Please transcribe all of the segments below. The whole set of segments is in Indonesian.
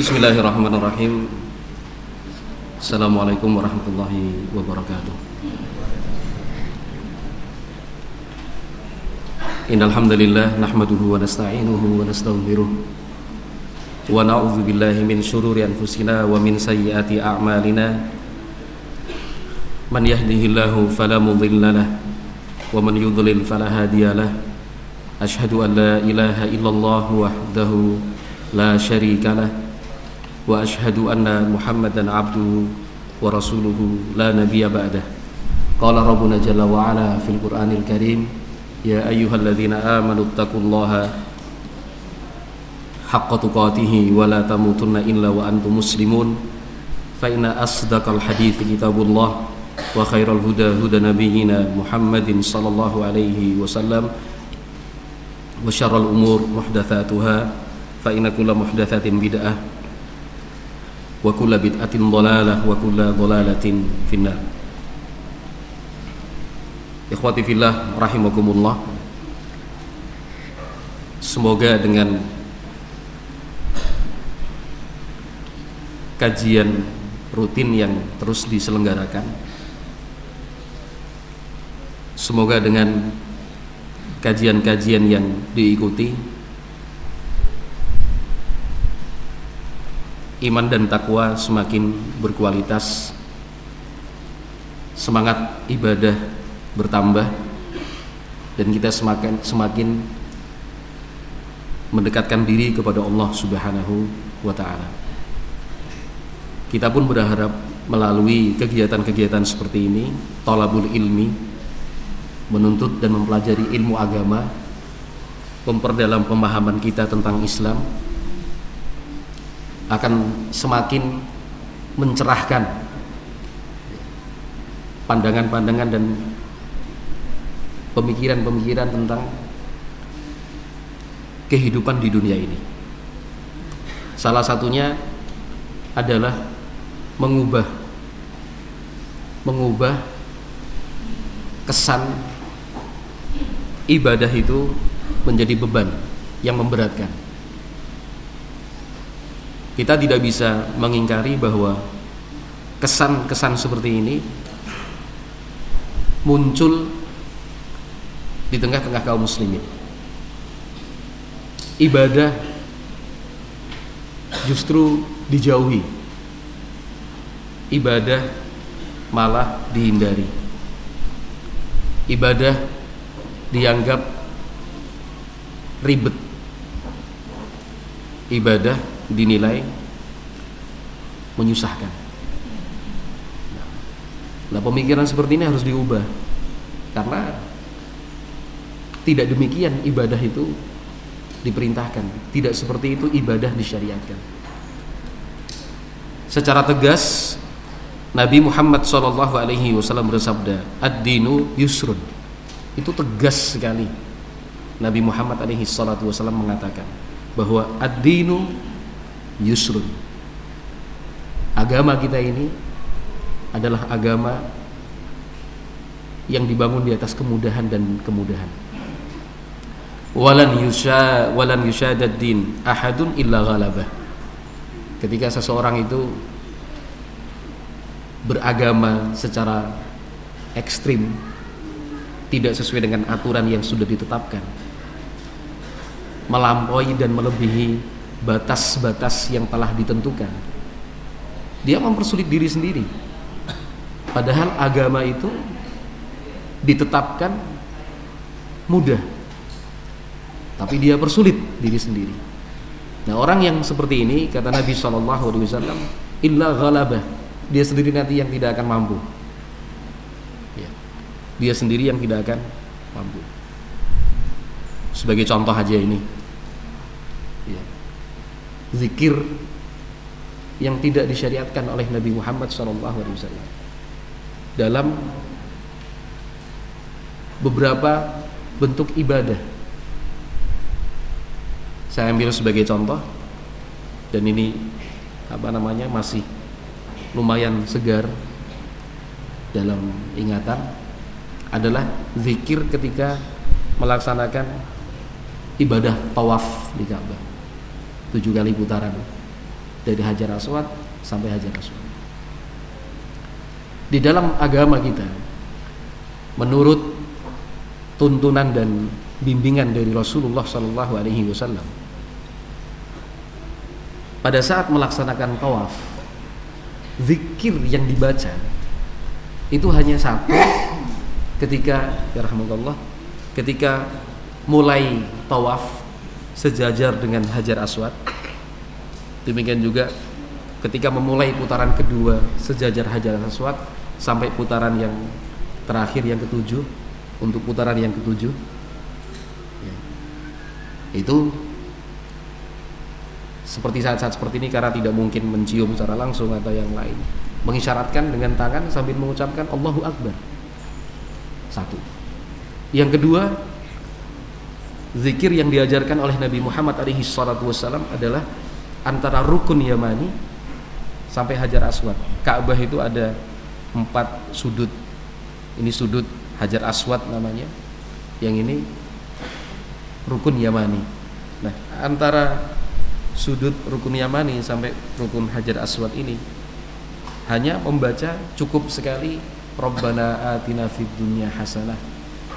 Bismillahirrahmanirrahim Assalamualaikum warahmatullahi wabarakatuh Innalhamdulillah Nahmaduhu wa nasta'inuhu wa nasta'ubiruh Wa na'udhu billahi min syururi anfusina Wa min sayyati a'malina Man yahdihillahu falamudillalah Wa man yudlil falahadiyalah Ashhadu an la ilaha illallah wahdahu la syarika lah wa ashhadu anna Muhammadan abduhu wa rasuluhu la nabiyya ba'dah. Qala Rabbuna jalla wa ala fil Qur'anil Karim ya ayyuhalladzina amanu taqullaha haqqa tuqatih wa la tamutunna illa wa antum muslimun fa inna asdaqal hadithi kitabullah wa khairal huda huda nabiyyina Muhammadin sallallahu alaihi wasallam wa syarrul umur muhdatsatuha fa inna kulla muhdatsatin bid'ah wa kulla bid'atin dhalalah wa kulla dhalalatin finnar. Ikhwati fillah rahimakumullah. Semoga dengan kajian rutin yang terus diselenggarakan Semoga dengan kajian-kajian yang diikuti iman dan takwa semakin berkualitas semangat ibadah bertambah dan kita semakin semakin mendekatkan diri kepada Allah Subhanahu wa taala. Kita pun berharap melalui kegiatan-kegiatan seperti ini, tolabul ilmi menuntut dan mempelajari ilmu agama, memperdalam pemahaman kita tentang Islam, akan semakin mencerahkan pandangan-pandangan dan pemikiran-pemikiran tentang kehidupan di dunia ini. Salah satunya adalah mengubah mengubah kesan ibadah itu menjadi beban yang memberatkan. Kita tidak bisa mengingkari bahwa kesan-kesan seperti ini muncul di tengah-tengah kaum muslimin. Ibadah justru dijauhi. Ibadah malah dihindari. Ibadah dianggap ribet ibadah dinilai menyusahkan. Nah pemikiran seperti ini harus diubah. Karena tidak demikian ibadah itu diperintahkan. Tidak seperti itu ibadah disyariatkan. Secara tegas Nabi Muhammad SAW bersabda ad-dinu yusrun. Itu tegas sekali. Nabi Muhammad alaihi wasallam mengatakan bahwa ad-dinu yusrun. Agama kita ini adalah agama yang dibangun di atas kemudahan dan kemudahan. Walan yusha walan yushadad din ahadun illa ghalabah. Ketika seseorang itu beragama secara ekstrim tidak sesuai dengan aturan yang sudah ditetapkan melampaui dan melebihi batas-batas yang telah ditentukan. Dia mempersulit diri sendiri. Padahal agama itu ditetapkan mudah. Tapi dia persulit diri sendiri. Nah orang yang seperti ini kata Nabi saw illa ghalabah dia sendiri nanti yang tidak akan mampu. Dia sendiri yang tidak akan mampu. Sebagai contoh aja ini, ya. Zikir yang tidak disyariatkan oleh Nabi Muhammad SAW dalam beberapa bentuk ibadah. Saya ambil sebagai contoh dan ini apa namanya masih lumayan segar dalam ingatan adalah zikir ketika melaksanakan ibadah tawaf di Ka'bah tujuh kali putaran dari Hajar Aswad sampai Hajar Aswad. Di dalam agama kita menurut tuntunan dan bimbingan dari Rasulullah Shallallahu alaihi wasallam pada saat melaksanakan tawaf zikir yang dibaca itu hanya satu ketika ya ketika mulai tawaf sejajar dengan Hajar Aswad. Demikian juga ketika memulai putaran kedua sejajar Hajar Aswad sampai putaran yang terakhir yang ketujuh untuk putaran yang ketujuh. Ya. itu seperti saat-saat seperti ini karena tidak mungkin mencium secara langsung atau yang lain. Mengisyaratkan dengan tangan sambil mengucapkan Allahu Akbar. Satu. Yang kedua zikir yang diajarkan oleh Nabi Muhammad alaihi salatu wasallam adalah antara rukun yamani sampai hajar aswad. Ka'bah itu ada empat sudut. Ini sudut Hajar Aswad namanya. Yang ini rukun Yamani. Nah antara sudut rukun Yamani sampai rukun Hajar Aswad ini hanya membaca cukup sekali Rabbana atina fid dunya hasanah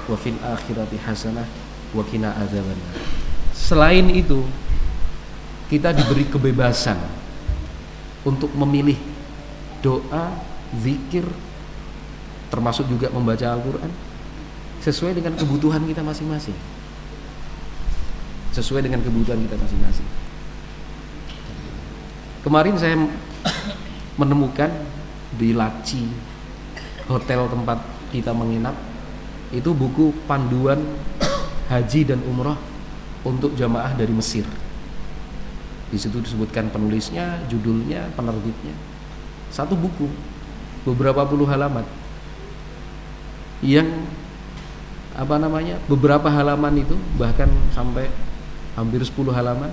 wa fil akhirati hasanah wa qina adzabannar selain itu kita diberi kebebasan untuk memilih doa zikir termasuk juga membaca Al-Quran sesuai dengan kebutuhan kita masing-masing. Sesuai dengan kebutuhan kita masing-masing. Kemarin saya menemukan di laci hotel tempat kita menginap itu buku panduan haji dan umroh untuk jamaah dari Mesir. Di situ disebutkan penulisnya, judulnya, penerbitnya. Satu buku beberapa puluh halaman yang apa namanya beberapa halaman itu bahkan sampai hampir 10 halaman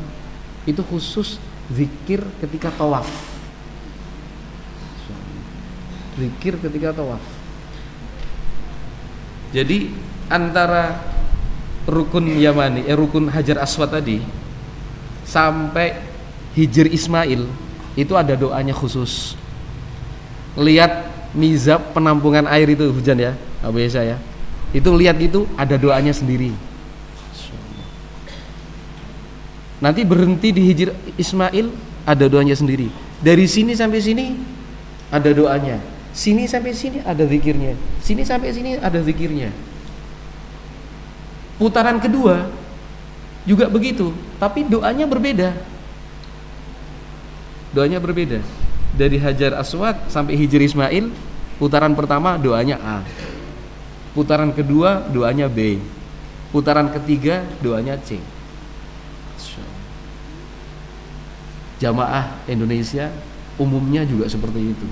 itu khusus zikir ketika tawaf. Zikir ketika tawaf. Jadi antara rukun Yamani eh rukun Hajar Aswad tadi sampai Hijr Ismail itu ada doanya khusus. Lihat mizab penampungan air itu hujan ya Abu Esa ya. Itu lihat itu ada doanya sendiri. Nanti berhenti di hijir Ismail ada doanya sendiri. Dari sini sampai sini ada doanya. Sini sampai sini ada zikirnya. Sini sampai sini ada zikirnya putaran kedua juga begitu tapi doanya berbeda. Doanya berbeda. Dari Hajar Aswad sampai Hijri Ismail putaran pertama doanya A. Putaran kedua doanya B. Putaran ketiga doanya C. Jamaah Indonesia umumnya juga seperti itu.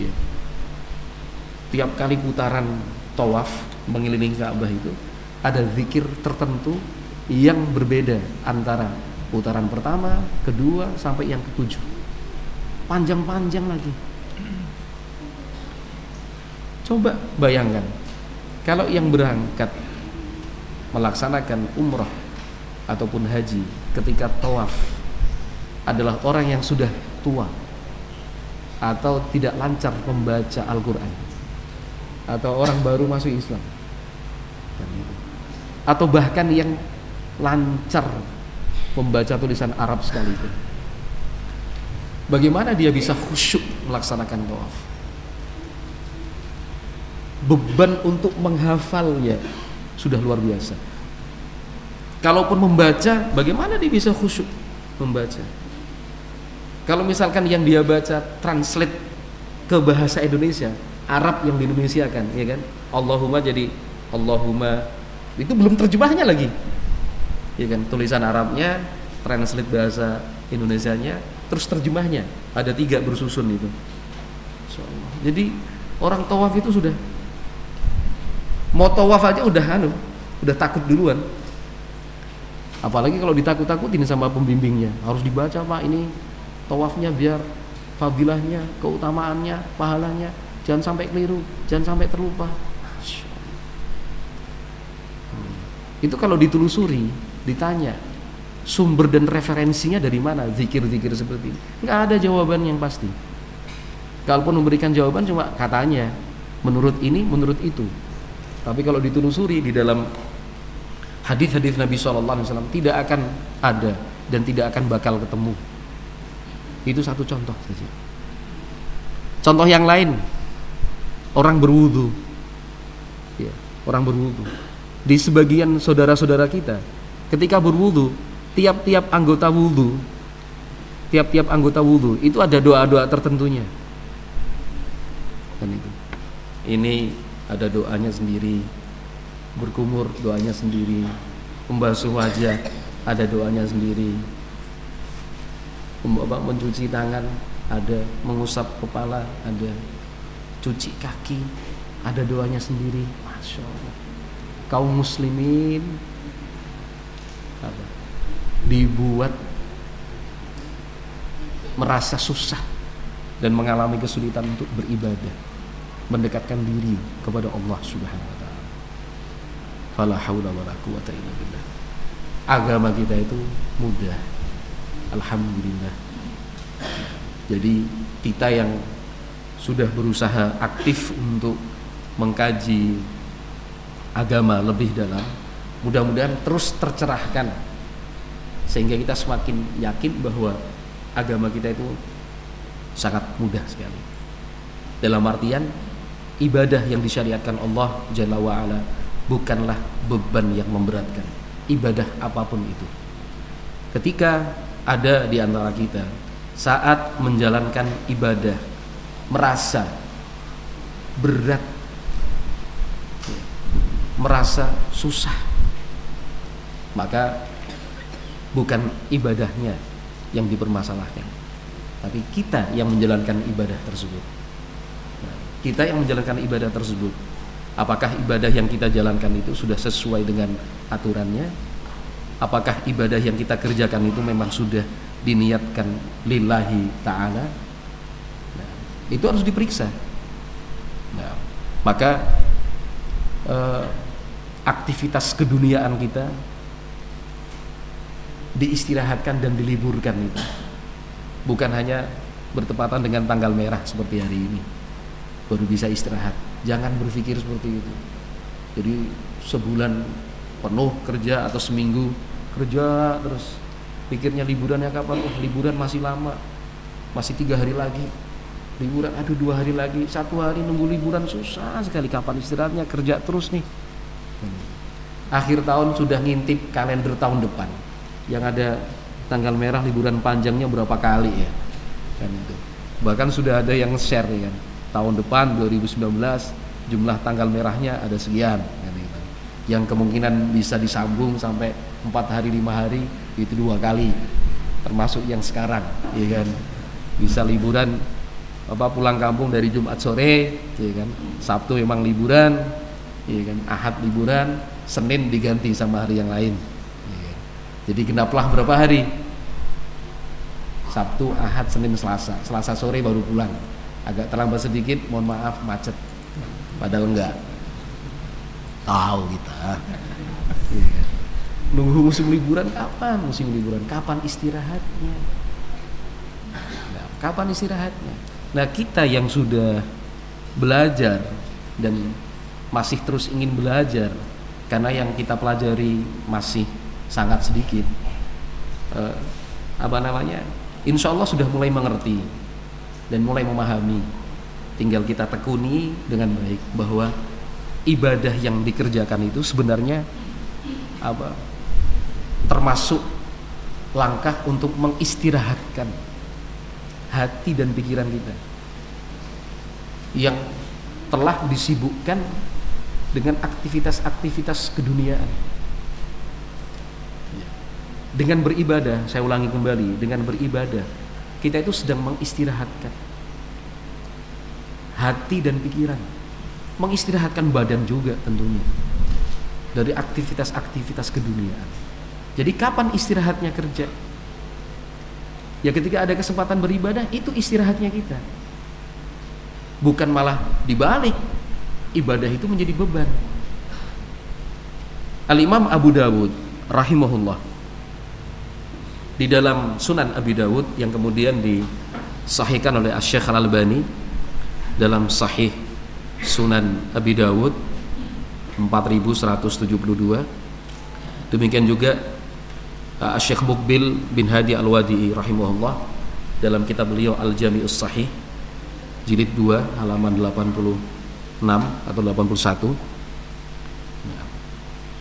Ya. tiap kali putaran tawaf mengelilingi Ka'bah itu ada zikir tertentu yang berbeda antara putaran pertama, kedua sampai yang ketujuh. Panjang-panjang lagi. Coba bayangkan kalau yang berangkat melaksanakan umroh ataupun haji ketika tawaf adalah orang yang sudah tua atau tidak lancar membaca Al-Quran atau orang baru masuk Islam atau bahkan yang lancar membaca tulisan Arab sekalipun Bagaimana dia bisa khusyuk melaksanakan tawaf? Beban untuk menghafalnya sudah luar biasa. Kalaupun membaca, bagaimana dia bisa khusyuk membaca? Kalau misalkan yang dia baca translate ke bahasa Indonesia, Arab yang di Indonesia kan, ya kan? Allahumma jadi Allahumma itu belum terjemahnya lagi. Ya kan? Tulisan Arabnya, translate bahasa Indonesianya, terus terjemahnya. Ada tiga bersusun itu. Jadi orang tawaf itu sudah mau tawaf aja udah anu udah takut duluan. Apalagi kalau ditakut-takutin sama pembimbingnya. Harus dibaca pak ini tawafnya biar fadilahnya keutamaannya pahalanya. Jangan sampai keliru jangan sampai terlupa itu kalau ditelusuri ditanya sumber dan referensinya dari mana? Zikir-zikir seperti ini. Nggak ada jawaban yang pasti. Kalaupun memberikan jawaban cuma katanya menurut ini menurut itu. Tapi kalau ditelusuri di dalam hadis-hadis Nabi SAW tidak akan ada dan tidak akan bakal ketemu. Itu satu contoh saja. Contoh yang lain orang berwudu. Ya, orang berwudu di sebagian saudara-saudara kita. Ketika berwudu tiap-tiap anggota wudu tiap-tiap anggota wudu itu ada doa-doa tertentunya. Kan itu. Ini ada doanya sendiri berkumur doanya sendiri membasuh wajah ada doanya sendiri. Mencuci tangan ada. Mengusap kepala ada. Cuci kaki ada doanya sendiri. Masya Allah kaum muslimin dibuat merasa susah dan mengalami kesulitan untuk beribadah mendekatkan diri kepada Allah Subhanahu wa taala. Fala haula wala quwata. Agama kita itu mudah. Alhamdulillah. Jadi kita yang sudah berusaha aktif untuk mengkaji agama lebih dalam, mudah-mudahan terus tercerahkan sehingga kita semakin yakin bahwa agama kita itu sangat mudah sekali. Dalam artian ibadah yang disyariatkan Allah Jalla wa'ala bukanlah beban yang memberatkan. Ibadah apa pun itu. Ketika ada di antara kita saat menjalankan ibadah merasa berat merasa susah. Maka bukan ibadahnya yang dipermasalahkan tapi kita yang menjalankan ibadah tersebut. Nah, kita yang menjalankan ibadah tersebut apakah ibadah yang kita jalankan itu sudah sesuai dengan aturannya? Apakah ibadah yang kita kerjakan itu memang sudah diniatkan lillahi ta'ala? Nah, itu harus diperiksa. Nah, maka eh, aktivitas keduniaan kita diistirahatkan dan diliburkan itu. Bukan hanya bertepatan dengan tanggal merah seperti hari ini. Baru bisa istirahat. Jangan berpikir seperti itu. Jadi sebulan penuh kerja atau seminggu kerja terus pikirnya liburannya kapan? Oh liburan masih lama. Masih tiga hari lagi. Liburan aduh dua hari lagi. Satu hari nunggu liburan susah sekali. Kapan istirahatnya? Kerja terus nih akhir tahun sudah ngintip kalender tahun depan. Yang ada tanggal merah liburan panjangnya berapa kali ya? Kan itu. Bahkan sudah ada yang share ya tahun depan 2019 jumlah tanggal merahnya ada sekian kan itu. yang kemungkinan bisa disambung sampai empat hari lima hari itu dua kali. Termasuk yang sekarang ya kan? Bisa liburan apa pulang kampung dari Jumat sore ya kan? Sabtu memang liburan ya kan Ahad liburan Senin diganti sama hari yang lain jadi genaplah berapa hari? Sabtu, Ahad, Senin, Selasa. Selasa sore baru pulang. Agak terlambat sedikit, mohon maaf macet. Padahal enggak. Tahu kita. Iya. Nunggu musim liburan kapan? Musim liburan kapan istirahatnya? Nah, kapan istirahatnya? Nah, kita yang sudah belajar dan masih terus ingin belajar karena yang kita pelajari masih sangat sedikit. Uh, apa namanya? Insya Allah sudah mulai mengerti dan mulai memahami. Tinggal kita tekuni dengan baik bahwa ibadah yang dikerjakan itu sebenarnya apa? Termasuk langkah untuk mengistirahatkan hati dan pikiran kita. Yang telah disibukkan dengan aktivitas-aktivitas keduniaan dengan beribadah, saya ulangi kembali, dengan beribadah kita itu sedang mengistirahatkan hati dan pikiran, mengistirahatkan badan juga tentunya dari aktivitas-aktivitas keduniaan. Jadi kapan istirahatnya kerja? Ya ketika ada kesempatan beribadah itu istirahatnya kita. Bukan malah dibalik ibadah itu menjadi beban. Al Imam Abu Dawud rahimahullah di dalam Sunan Abi Dawud yang kemudian disahihkan oleh Asy-Syaikh Al-Albani dalam Sahih Sunan Abi Dawud 4172 demikian juga uh, Syekh Mukbil bin Hadi Al-Wadi'i rahimahullah dalam kitab beliau Al-Jami'us Sahih jilid 2 halaman 86 atau 81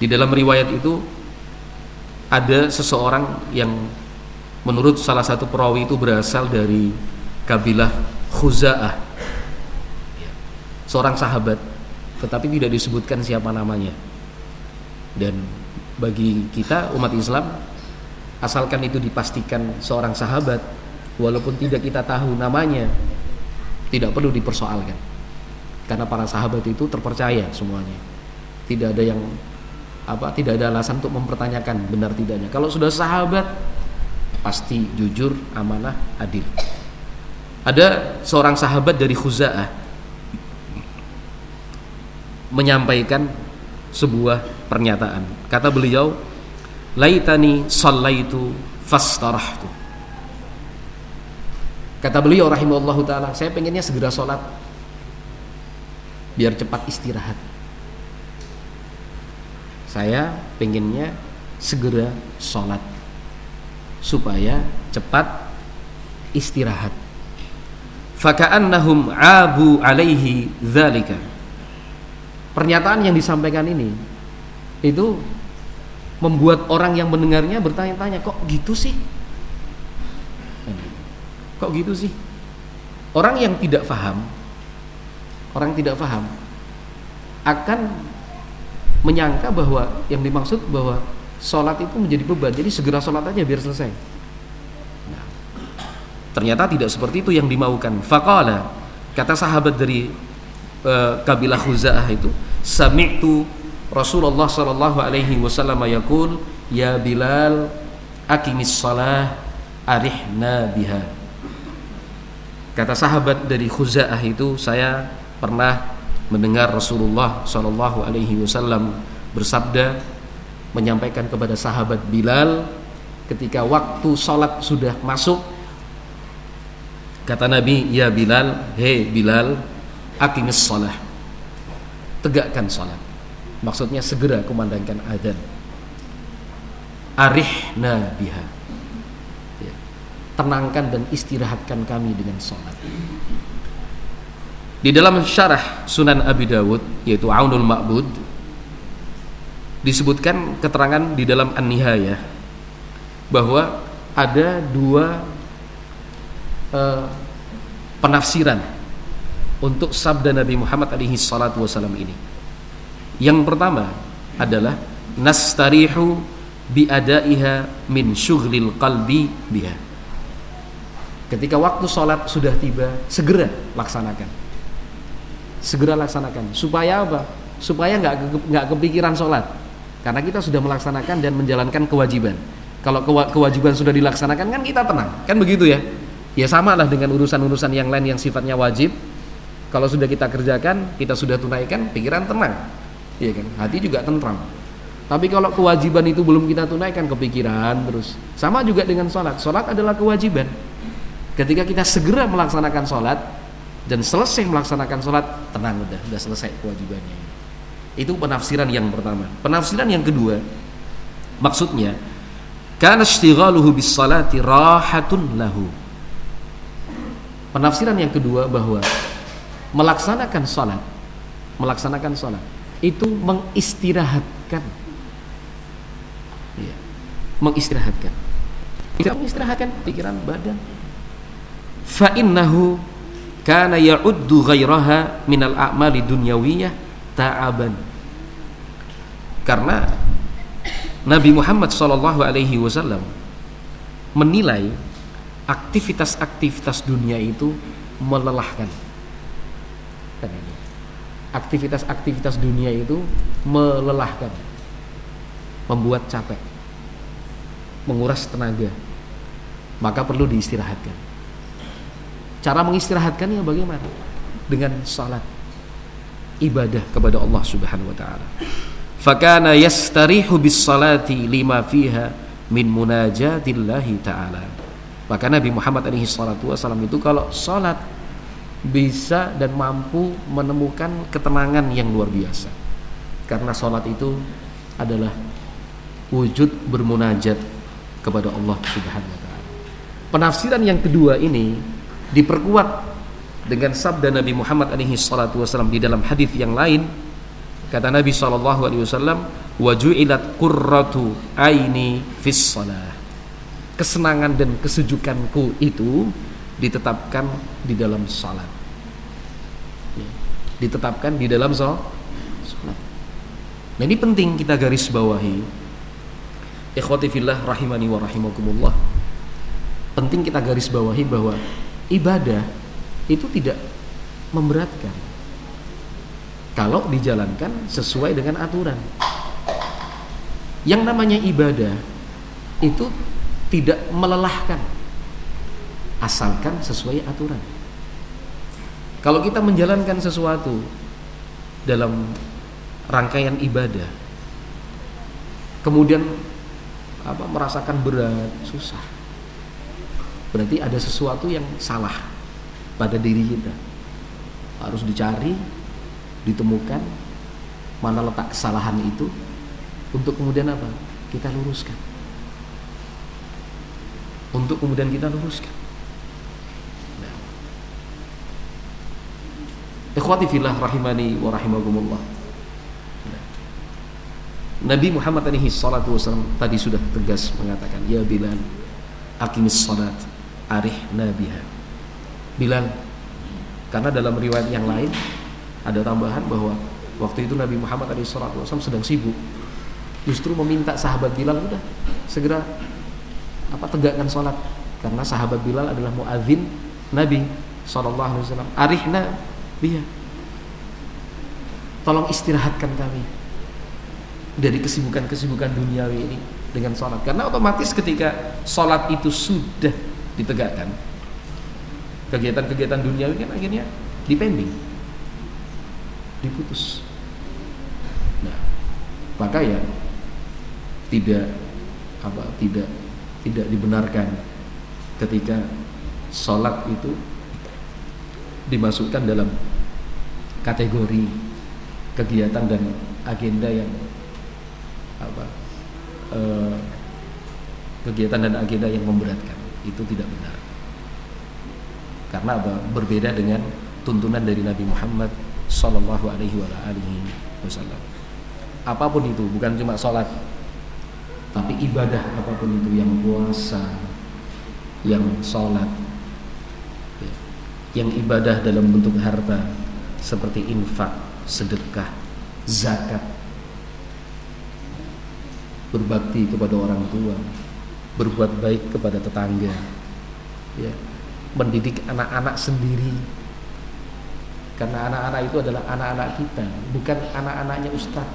di dalam riwayat itu ada seseorang yang menurut salah satu perawi itu berasal dari kabilah Khuza'ah. Seorang sahabat tetapi tidak disebutkan siapa namanya. Dan bagi kita umat Islam asalkan itu dipastikan seorang sahabat walaupun tidak kita tahu namanya tidak perlu dipersoalkan karena para sahabat itu terpercaya semuanya tidak ada yang apa tidak ada alasan untuk mempertanyakan benar tidaknya kalau sudah sahabat pasti jujur, amanah, adil. Ada seorang sahabat dari Khuza'ah menyampaikan sebuah pernyataan. Kata beliau, "Laitani sallaitu fastarahtu." Kata beliau rahimahullahu taala, saya pengennya segera sholat biar cepat istirahat. Saya pengennya segera sholat supaya cepat istirahat. Faka'annahum abu alaihi dzalika. Pernyataan yang disampaikan ini itu membuat orang yang mendengarnya bertanya-tanya, kok gitu sih? Kok gitu sih? Orang yang tidak paham, orang tidak paham akan menyangka bahwa yang dimaksud bahwa sholat itu menjadi beban. Jadi segera sholat aja biar selesai. Nah, ternyata tidak seperti itu yang dimaukan. Faqala kata sahabat dari uh, kabilah Khuza'ah itu sami'tu Rasulullah sallallahu alaihi wasallam yaqul ya Bilal aqimis shalah arihna biha kata sahabat dari Khuza'ah itu saya pernah mendengar Rasulullah sallallahu alaihi wasallam bersabda menyampaikan kepada sahabat Bilal ketika waktu sholat sudah masuk kata Nabi ya Bilal hei Bilal akimis sholat. Tegakkan sholat. Maksudnya segera kumandangkan adzan. Arihna biha. Ya. tenangkan dan istirahatkan kami dengan sholat di dalam syarah Sunan Abi Dawud yaitu Aunul Ma'bud disebutkan keterangan di dalam An-Nihayah bahwa ada dua uh, penafsiran untuk sabda Nabi Muhammad alaihi salatu wasallam ini. Yang pertama adalah nastarihu bi adaiha min syughlil qalbi biha. Ketika waktu sholat sudah tiba, segera laksanakan. Segera laksanakan. Supaya apa? Supaya nggak nggak kepikiran sholat karena kita sudah melaksanakan dan menjalankan kewajiban. Kalau kewajiban sudah dilaksanakan kan kita tenang, kan begitu ya? Ya sama lah dengan urusan-urusan yang lain yang sifatnya wajib. Kalau sudah kita kerjakan, kita sudah tunaikan, pikiran tenang, iya kan? Hati juga tentram. Tapi kalau kewajiban itu belum kita tunaikan, kepikiran terus. Sama juga dengan sholat. Sholat adalah kewajiban. Ketika kita segera melaksanakan sholat dan selesai melaksanakan sholat, tenang udah, udah selesai kewajibannya. Itu penafsiran yang pertama. Penafsiran yang kedua, maksudnya karena istighaluhu bis salati rahatun lahu. Penafsiran yang kedua bahwa melaksanakan salat, melaksanakan salat itu mengistirahatkan. Ya, mengistirahatkan. Mengistirahatkan pikiran badan. Fa innahu kana ya'uddu ghairaha minal a'mali dunyawiyah ta'aban. Karena Nabi Muhammad Shallallahu Alaihi Wasallam menilai aktivitas-aktivitas dunia itu melelahkan. Kan aktivitas-aktivitas dunia itu melelahkan. Membuat capek. Menguras tenaga. Maka perlu diistirahatkan cara mengistirahatkannya bagaimana? Dengan salat. Ibadah kepada Allah Subhanahu wa taala. Fakana yastarihu bis salati lima fiha min munajatillahi ta'ala. Maka Nabi Muhammad alaihi salatu wasallam itu kalau sholat bisa dan mampu menemukan ketenangan yang luar biasa. Karena sholat itu adalah wujud bermunajat kepada Allah subhanahu wa ta'ala. Penafsiran yang kedua ini diperkuat dengan sabda Nabi Muhammad alaihi salatu wasallam di dalam hadis yang lain. Kata Nabi sallallahu alaihi wasallam wajuilat qurratu aini fis salah. Kesenangan dan kesejukanku itu ditetapkan di dalam salat. Ya, ditetapkan di dalam salat. Nah ini penting kita garis bawahi. Ikhwati fillah rahimani wa rahimakumullah. Penting kita garis bawahi bahwa ibadah itu tidak memberatkan kalau dijalankan sesuai dengan aturan. Yang namanya ibadah itu tidak melelahkan asalkan sesuai aturan. Kalau kita menjalankan sesuatu dalam rangkaian ibadah kemudian apa merasakan berat, susah. Berarti ada sesuatu yang salah pada diri kita. Harus dicari ditemukan mana letak kesalahan itu untuk kemudian apa? Kita luruskan. Untuk kemudian kita luruskan. Nah. ikhwati fillah rahimani wa rahimakumullah. Nah. Nabi Muhammad alaihi salatu wasallam tadi sudah tegas mengatakan ya Bilal akimis salat arih nabiha. Bilal. Karena dalam riwayat yang lain ada tambahan bahwa waktu itu Nabi Muhammad SAW sedang sibuk. Justru meminta sahabat Bilal udah segera apa tegakkan sholat. Karena sahabat Bilal adalah muadzin Nabi Wasallam. Arihna dia tolong istirahatkan kami dari kesibukan-kesibukan duniawi ini dengan sholat. Karena otomatis ketika sholat itu sudah ditegakkan. Kegiatan-kegiatan duniawi kan akhirnya dipending diputus. Nah maka ya tidak apa tidak tidak dibenarkan ketika sholat itu dimasukkan dalam kategori kegiatan dan agenda yang apa eh, kegiatan dan agenda yang memberatkan itu tidak benar karena apa? Berbeda dengan tuntunan dari Nabi Muhammad Sallallahu Alaihi Wasallam. Apa pun itu, bukan cuma sholat, tapi ibadah apa pun itu, yang puasa, yang sholat, ya, yang ibadah dalam bentuk harta, seperti infak, sedekah, zakat, berbakti kepada orang tua, berbuat baik kepada tetangga, ya, mendidik anak-anak sendiri. Karena anak-anak itu adalah anak-anak kita bukan anak-anaknya ustadz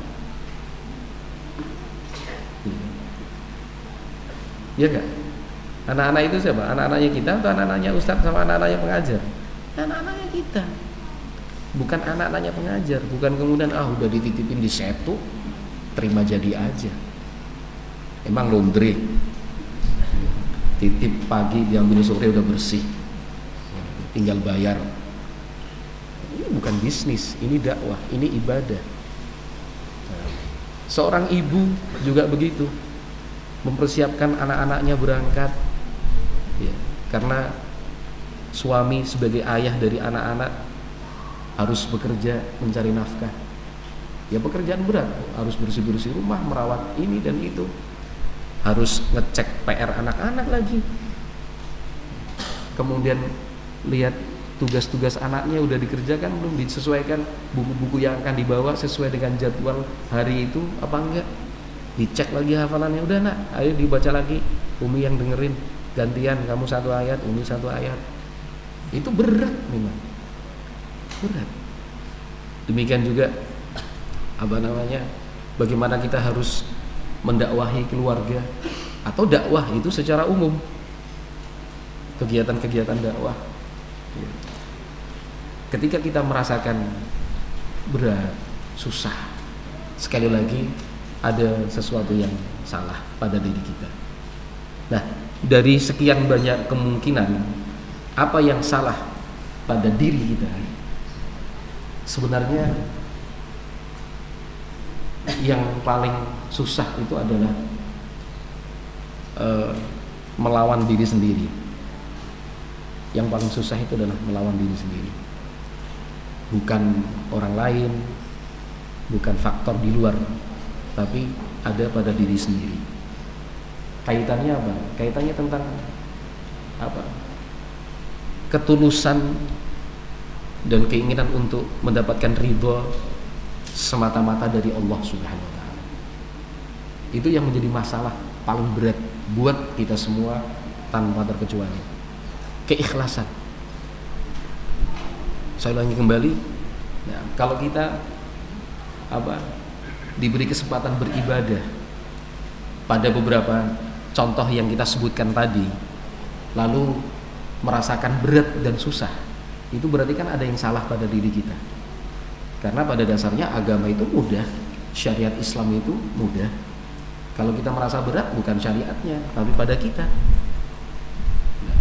ya. Enggak anak-anak itu siapa? Anak-anaknya kita atau anak-anaknya ustadz sama anak-anaknya pengajar? Anak-anaknya kita. Bukan anak-anaknya pengajar bukan kemudian ah udah dititipin di setu terima jadi aja. Emang laundry titip pagi diambil sore udah bersih. Tinggal bayar. Ini bukan bisnis ini dakwah ini ibadah. Seorang ibu juga begitu. Mempersiapkan anak-anaknya berangkat. Ya, karena suami sebagai ayah dari anak-anak harus bekerja mencari nafkah. Ya pekerjaan berat. Harus bersih-bersih rumah merawat ini dan itu harus ngecek PR anak-anak lagi. Kemudian lihat tugas-tugas anaknya udah dikerjakan belum disesuaikan buku-buku yang akan dibawa sesuai dengan jadwal hari itu apa enggak? Dicek lagi hafalannya. Udah nak ayo dibaca lagi. Umi yang dengerin gantian kamu satu ayat Umi satu ayat. Itu berat memang berat. Demikian juga apa namanya bagaimana kita harus mendakwahi keluarga atau dakwah itu secara umum. Kegiatan-kegiatan dakwah. Ketika kita merasakan berat, susah, sekali lagi ada sesuatu yang salah pada diri kita. Nah, dari sekian banyak kemungkinan apa yang salah pada diri kita? Sebenarnya yang paling susah itu adalah uh, melawan diri sendiri. Yang paling susah itu adalah melawan diri sendiri. Bukan orang lain bukan faktor di luar tapi ada pada diri sendiri. Kaitannya apa? Kaitannya tentang apa? Ketulusan dan keinginan untuk mendapatkan ridho semata-mata dari Allah Subhanahu. Itu yang menjadi masalah paling berat buat kita semua tanpa terkecuali. Keikhlasan. Saya ulangi kembali. Nah, kalau kita apa diberi kesempatan beribadah pada beberapa contoh yang kita sebutkan tadi, lalu merasakan berat dan susah, itu berarti kan ada yang salah pada diri kita. Karena pada dasarnya agama itu mudah, syariat Islam itu mudah. Kalau kita merasa berat bukan syariatnya, tapi pada kita. Nah,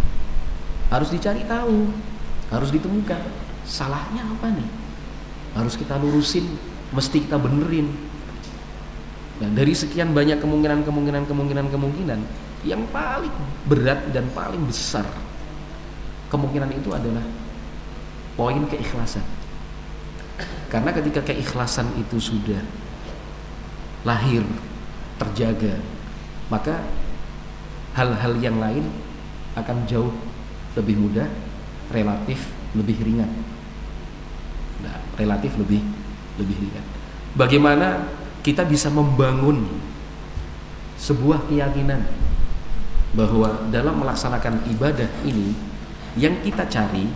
harus dicari tahu, harus ditemukan salahnya apa nih. Harus kita lurusin, mesti kita benerin. Nah, dari sekian banyak kemungkinan kemungkinan kemungkinan kemungkinan yang paling berat dan paling besar kemungkinan itu adalah poin keikhlasan. Karena ketika keikhlasan itu sudah lahir, terjaga, maka hal-hal yang lain akan jauh lebih mudah, relatif lebih ringan. Nah, relatif lebih lebih ringan. Bagaimana kita bisa membangun sebuah keyakinan bahwa dalam melaksanakan ibadah ini yang kita cari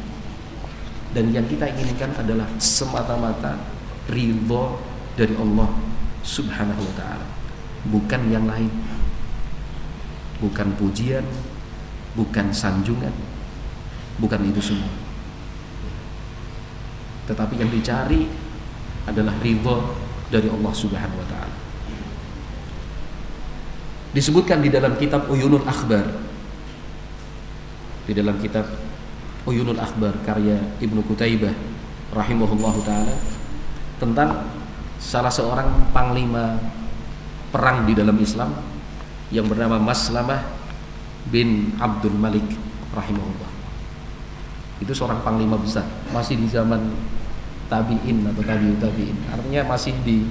dan yang kita inginkan adalah semata-mata ridho dari Allah Subhanahu wa taala, bukan yang lain. Bukan pujian, bukan sanjungan, bukan itu semua. Tetapi yang dicari adalah ridho dari Allah Subhanahu wa taala. Disebutkan di dalam kitab Uyunul Akhbar. Di dalam kitab Uyunul Akhbar karya Ibnu Kutaibah rahimahullah taala tentang salah seorang panglima perang di dalam Islam yang bernama Maslamah bin Abdul Malik rahimahullah. Itu seorang panglima besar, masih di zaman tabi'in atau tabi'ut tabi'in. Artinya masih di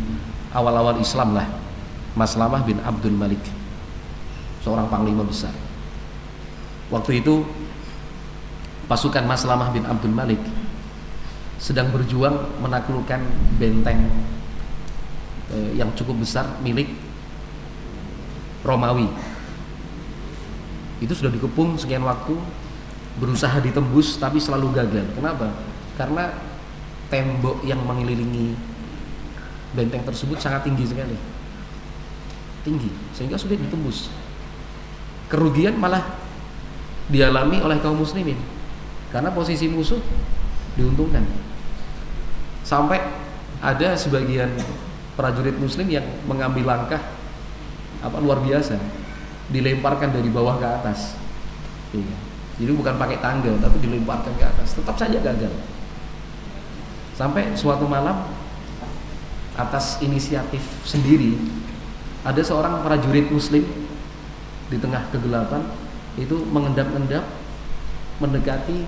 awal-awal Islam lah. Maslamah bin Abdul Malik. Seorang panglima besar. Waktu itu pasukan Maslamah bin Abdul Malik sedang berjuang menaklukkan benteng eh, yang cukup besar milik Romawi. Itu sudah dikepung sekian waktu, berusaha ditembus tapi selalu gagal. Kenapa? Karena tembok yang mengelilingi benteng tersebut sangat tinggi sekali. Tinggi, sehingga sulit ditembus. Kerugian malah dialami oleh kaum muslimin karena posisi musuh diuntungkan sampai ada sebagian prajurit muslim yang mengambil langkah apa luar biasa dilemparkan dari bawah ke atas iya. jadi bukan pakai tangga tapi dilemparkan ke atas tetap saja gagal sampai suatu malam atas inisiatif sendiri ada seorang prajurit muslim di tengah kegelapan itu mengendap-endap mendekati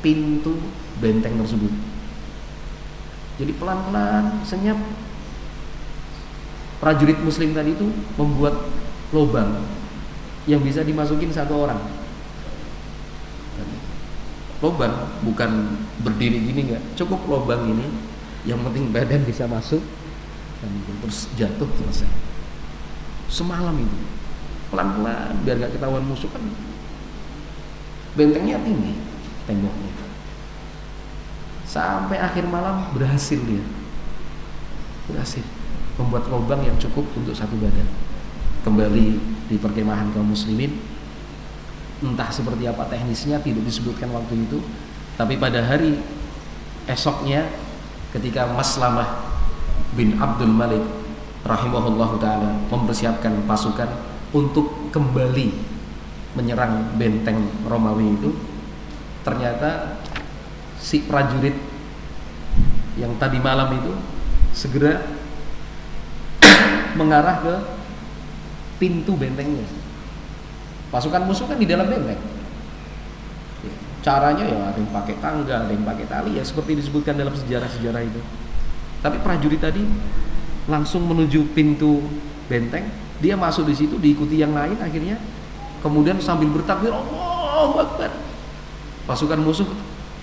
pintu benteng tersebut. Jadi pelan-pelan senyap prajurit muslim tadi itu membuat lubang yang bisa dimasukin satu orang. Lubang bukan berdiri gini nggak, cukup lubang ini yang penting badan bisa masuk dan terus jatuh selesai. Semalam itu pelan-pelan biar nggak ketahuan musuh kan bentengnya tinggi temboknya sampai akhir malam berhasil dia berhasil membuat lubang yang cukup untuk satu badan. Kembali di perkemahan kaum muslimin entah seperti apa teknisnya tidak disebutkan waktu itu tapi pada hari esoknya ketika Maslamah bin Abdul Malik rahimahullah taala mempersiapkan pasukan untuk kembali menyerang benteng Romawi itu ternyata si prajurit yang tadi malam itu segera mengarah ke pintu bentengnya. Pasukan musuh kan di dalam benteng. Caranya ya ada yang pakai tangga, ada yang pakai tali ya seperti disebutkan dalam sejarah-sejarah itu. Tapi prajurit tadi langsung menuju pintu benteng, dia masuk di situ diikuti yang lain akhirnya kemudian sambil bertakbir Allahu Akbar. Pasukan musuh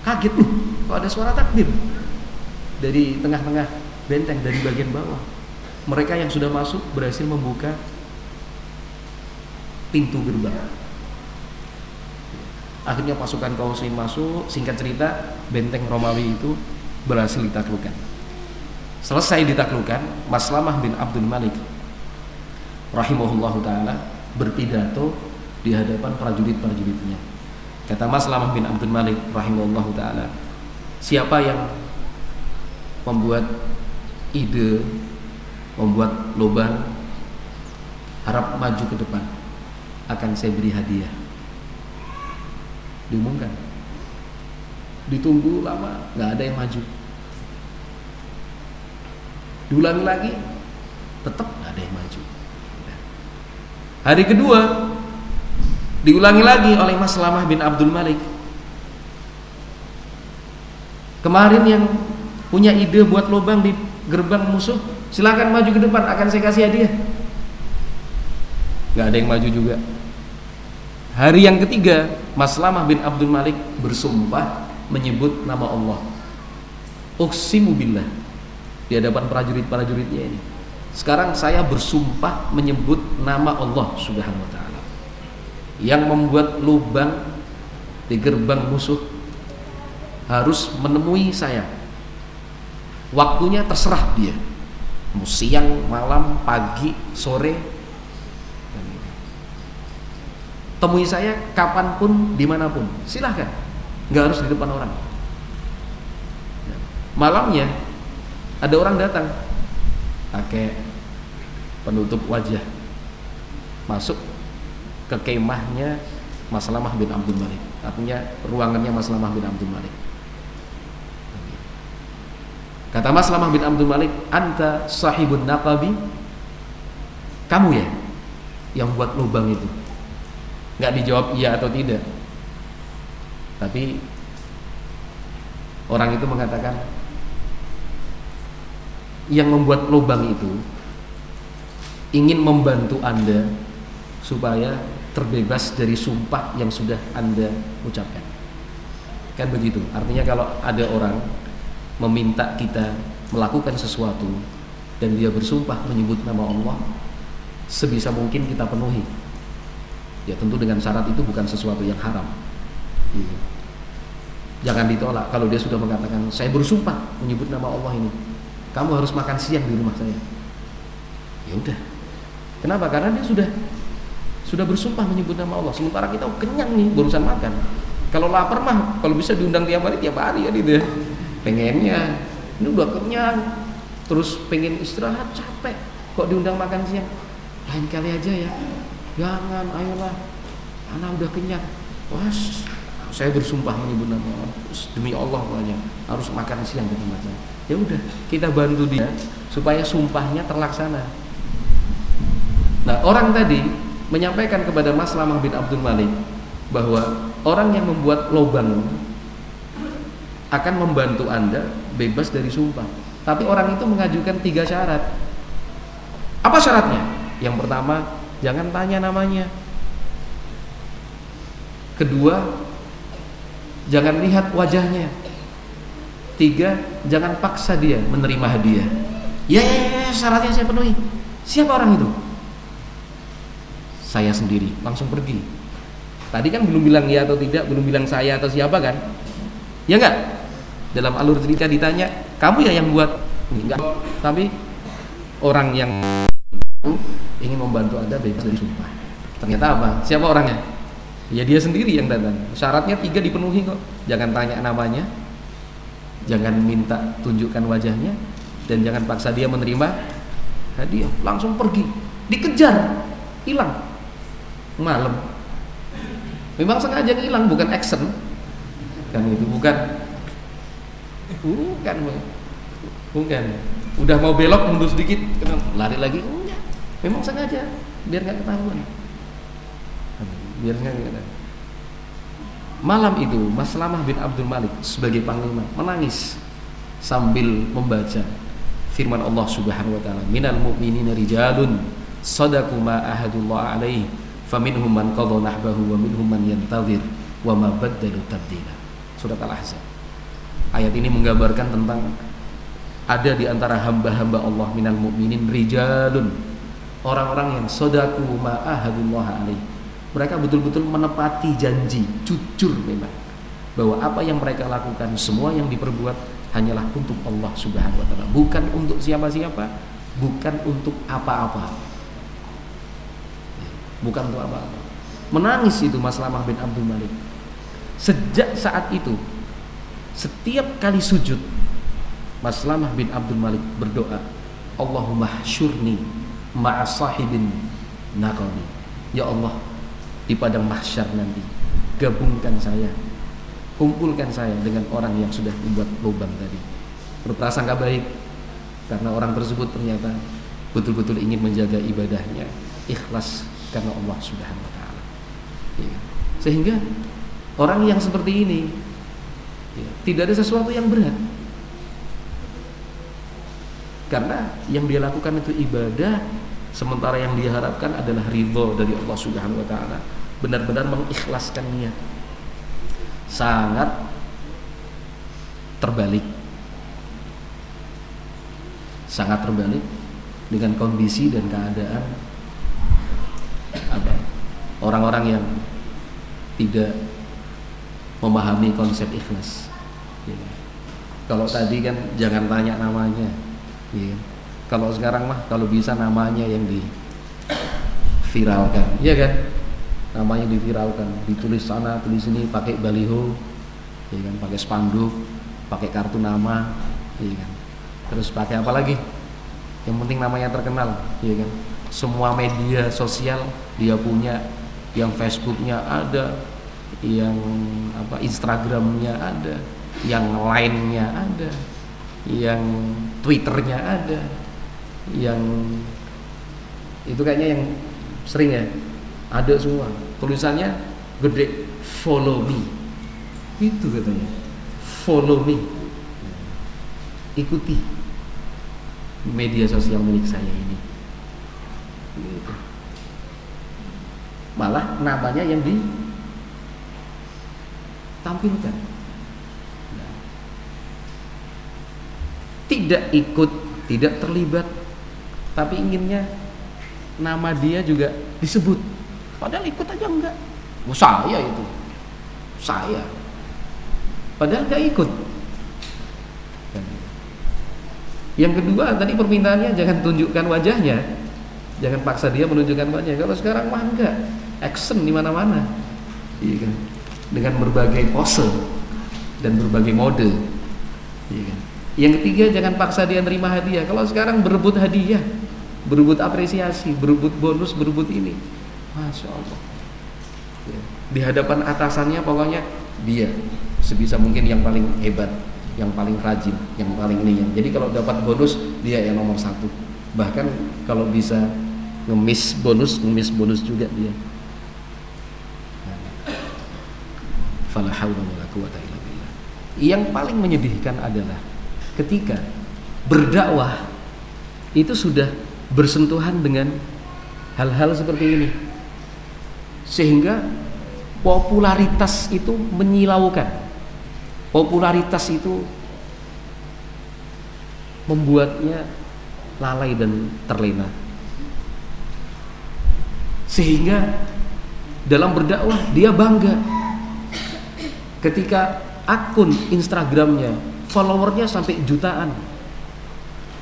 kaget loh, kok ada suara takbir dari tengah-tengah benteng dari bagian bawah. Mereka yang sudah masuk berhasil membuka pintu gerbang. Akhirnya pasukan kaum muslim masuk, singkat cerita benteng Romawi itu berhasil ditaklukkan. Selesai ditaklukkan, Maslamah bin Abdul Malik rahimahullahu taala berpidato di hadapan prajurit-prajuritnya. Kata Maslamah bin Abdul Malik rahimahullahu taala, siapa yang membuat ide, membuat lubang harap maju ke depan akan saya beri hadiah. Diumumkan. Ditunggu lama, nggak ada yang maju. Diulangi lagi, tetap nggak ada yang maju. Hari kedua, diulangi lagi oleh Mas Lamah bin Abdul Malik. Kemarin yang punya ide buat lubang di gerbang musuh, silakan maju ke depan, akan saya kasih hadiah. Gak ada yang maju juga. Hari yang ketiga, Mas Lamah bin Abdul Malik bersumpah menyebut nama Allah. Uksimu billah di hadapan prajurit-prajuritnya ini. Sekarang saya bersumpah menyebut nama Allah Subhanahu wa taala. Yang membuat lubang di gerbang musuh harus menemui saya. Waktunya terserah dia. Mau siang, malam, pagi, sore, temui saya kapan pun di mana pun. Silahkan. Nggak harus di depan orang. Malamnya ada orang datang. Pakai penutup wajah. Masuk ke kemahnya Mas Lamah bin Abdul Malik. Artinya ruangannya Mas Lamah bin Abdul Malik kata Mas Lamah bin Abdul Malik anta sahibun naqabi? Kamu ya yang buat lubang itu. Nggak dijawab iya atau tidak. Tapi orang itu mengatakan yang membuat lubang itu ingin membantu anda supaya terbebas dari sumpah yang sudah anda ucapkan. Kan begitu. Artinya kalau ada orang meminta kita melakukan sesuatu dan dia bersumpah menyebut nama Allah sebisa mungkin kita penuhi. Ya tentu dengan syarat itu bukan sesuatu yang haram. Iya. jangan ditolak kalau dia sudah mengatakan saya bersumpah menyebut nama Allah ini. Kamu harus makan siang di rumah saya. Ya udah. Kenapa? Karena dia sudah sudah bersumpah menyebut nama Allah. Sementara kita kenyang nih barusan makan. Kalau lapar mah kalau bisa diundang tiap hari tiap hari ya gitu ya pengennya. Ini udah kenyang. Terus pengen istirahat capek. Kok diundang makan siang? Lain kali aja ya. Jangan ayolah. Anak udah kenyang. Was saya bersumpah menyebut nama demi Allah pokoknya harus makan siang di tempat ya udah kita bantu dia supaya sumpahnya terlaksana. Nah orang tadi menyampaikan kepada Mas Lamang bin Abdul Malik bahwa orang yang membuat lubang akan membantu anda bebas dari sumpah tapi orang itu mengajukan tiga syarat apa syaratnya yang pertama jangan tanya namanya. Kedua, jangan lihat wajahnya. Tiga, jangan paksa dia menerima hadiah. Ya, ya, ya, ya syaratnya saya penuhi. Siapa orang itu? Saya sendiri, langsung pergi. Tadi kan belum bilang ya atau tidak, belum bilang saya atau siapa kan? Ya enggak? Dalam alur cerita ditanya, kamu ya yang buat? Enggak. Tapi orang yang ingin membantu Anda bebas dari sumpah. Ternyata apa? Siapa orangnya? Ya dia sendiri yang datang. Syaratnya tiga dipenuhi kok. Jangan tanya namanya, jangan minta tunjukkan wajahnya, dan jangan paksa dia menerima hadiah. Langsung pergi, dikejar, hilang. Malam, Memang sengaja ngilang bukan action. Kan itu bukan bukan bukan. Udah mau belok mundur sedikit, lari lagi. Enggak. Memang sengaja biar nggak ketahuan. Biar nggak ketahuan. Malam itu Mas Lamah bin Abdul Malik sebagai panglima menangis sambil membaca firman Allah Subhanahu wa taala, "Minal mu'minina rijalun sadaqu ma ahadullah alaihi faminhum man qadha nahbahu wa minhum man yantazir wa ma baddalu tabdila." Surat Al-Ahzab. Ayat ini menggambarkan tentang ada di antara hamba-hamba Allah minal mu'minin rijalun orang-orang yang sodaku ma ahadullah alaihi mereka betul-betul menepati janji, jujur memang bahwa apa yang mereka lakukan semua yang diperbuat hanyalah untuk Allah Subhanahu wa taala, bukan untuk siapa-siapa, bukan untuk apa-apa. Bukan untuk apa-apa. Menangis itu Mas Lamah bin Abdul Malik. Sejak saat itu setiap kali sujud Mas Lamah bin Abdul Malik berdoa, Allahumma syurni ma'a sahibin naqani. Ya Allah, di padang mahsyar nanti. Gabungkan saya, kumpulkan saya dengan orang yang sudah membuat lubang tadi. Berprasangka baik karena orang tersebut ternyata betul-betul ingin menjaga ibadahnya, ikhlas karena Allah Subhanahu wa taala. Ya. Sehingga orang yang seperti ini tidak ada sesuatu yang berat. Karena yang dia lakukan itu ibadah Sementara yang diharapkan adalah ridho dari Allah Subhanahu wa taala. Benar-benar mengikhlaskan niat. Sangat terbalik. Sangat terbalik dengan kondisi dan keadaan? Orang-orang yang tidak memahami konsep ikhlas. Ya. Kalau tadi kan jangan tanya namanya, ya. Kalau sekarang mah kalau bisa namanya yang di viralkan, iya kan? Namanya diviralkan, ditulis sana, tulis sini, pakai baliho, ya kan? Pakai spanduk, pakai kartu nama, iya kan? Terus pakai apa lagi? Yang penting namanya terkenal, iya kan? Semua media sosial dia punya, yang Facebooknya ada, yang apa Instagramnya ada, yang lainnya ada, yang Twitternya ada, yang itu kayaknya yang sering ya ada semua. Tulisannya gede follow me. Itu katanya. Follow me. Ikuti media sosial milik saya ini. Gitu. malah namanya yang ditampilkan nah. tidak ikut tidak terlibat tapi inginnya nama dia juga disebut. Padahal ikut aja enggak. Oh, saya itu. Saya. Padahal enggak ikut. Yang kedua tadi permintaannya jangan tunjukkan wajahnya. Jangan paksa dia menunjukkan wajahnya. Kalau sekarang mah enggak. Action di mana-mana. Iya kan dengan berbagai pose dan berbagai mode iya kan yang ketiga jangan paksa dia nerima hadiah kalau sekarang berebut hadiah berebut apresiasi, berebut bonus, berebut ini. Masya Allah. Ya. Di hadapan atasannya pokoknya dia sebisa mungkin yang paling hebat, yang paling rajin, yang paling ini. Jadi kalau dapat bonus dia yang nomor satu. Bahkan kalau bisa ngemis bonus, ngemis bonus juga dia. Yang paling menyedihkan adalah ketika berdakwah itu sudah bersentuhan dengan hal-hal seperti ini. Sehingga popularitas itu menyilaukan. Popularitas itu membuatnya lalai dan terlena. Sehingga dalam berdakwah dia bangga ketika akun Instagramnya followernya sampai jutaan.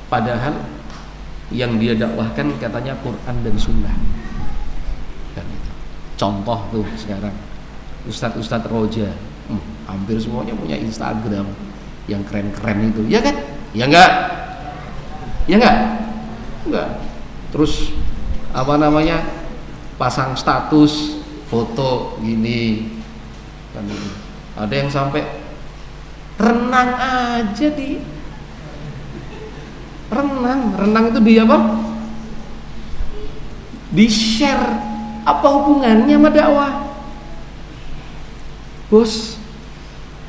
Padahal yang dia dakwahkan katanya Quran dan Sunnah. Dan itu contoh tuh sekarang. Ustadz Ustadz Roja. Hmm, hampir semuanya punya Instagram yang keren-keren itu. Ya kan? Ya enggak? Ya enggak? Enggak. Terus apa namanya? Pasang status foto gini. Kan itu. Ada yang sampai renang aja di. Renang. Renang itu di apa? Di share. Apa hubungannya sama dakwah? Bos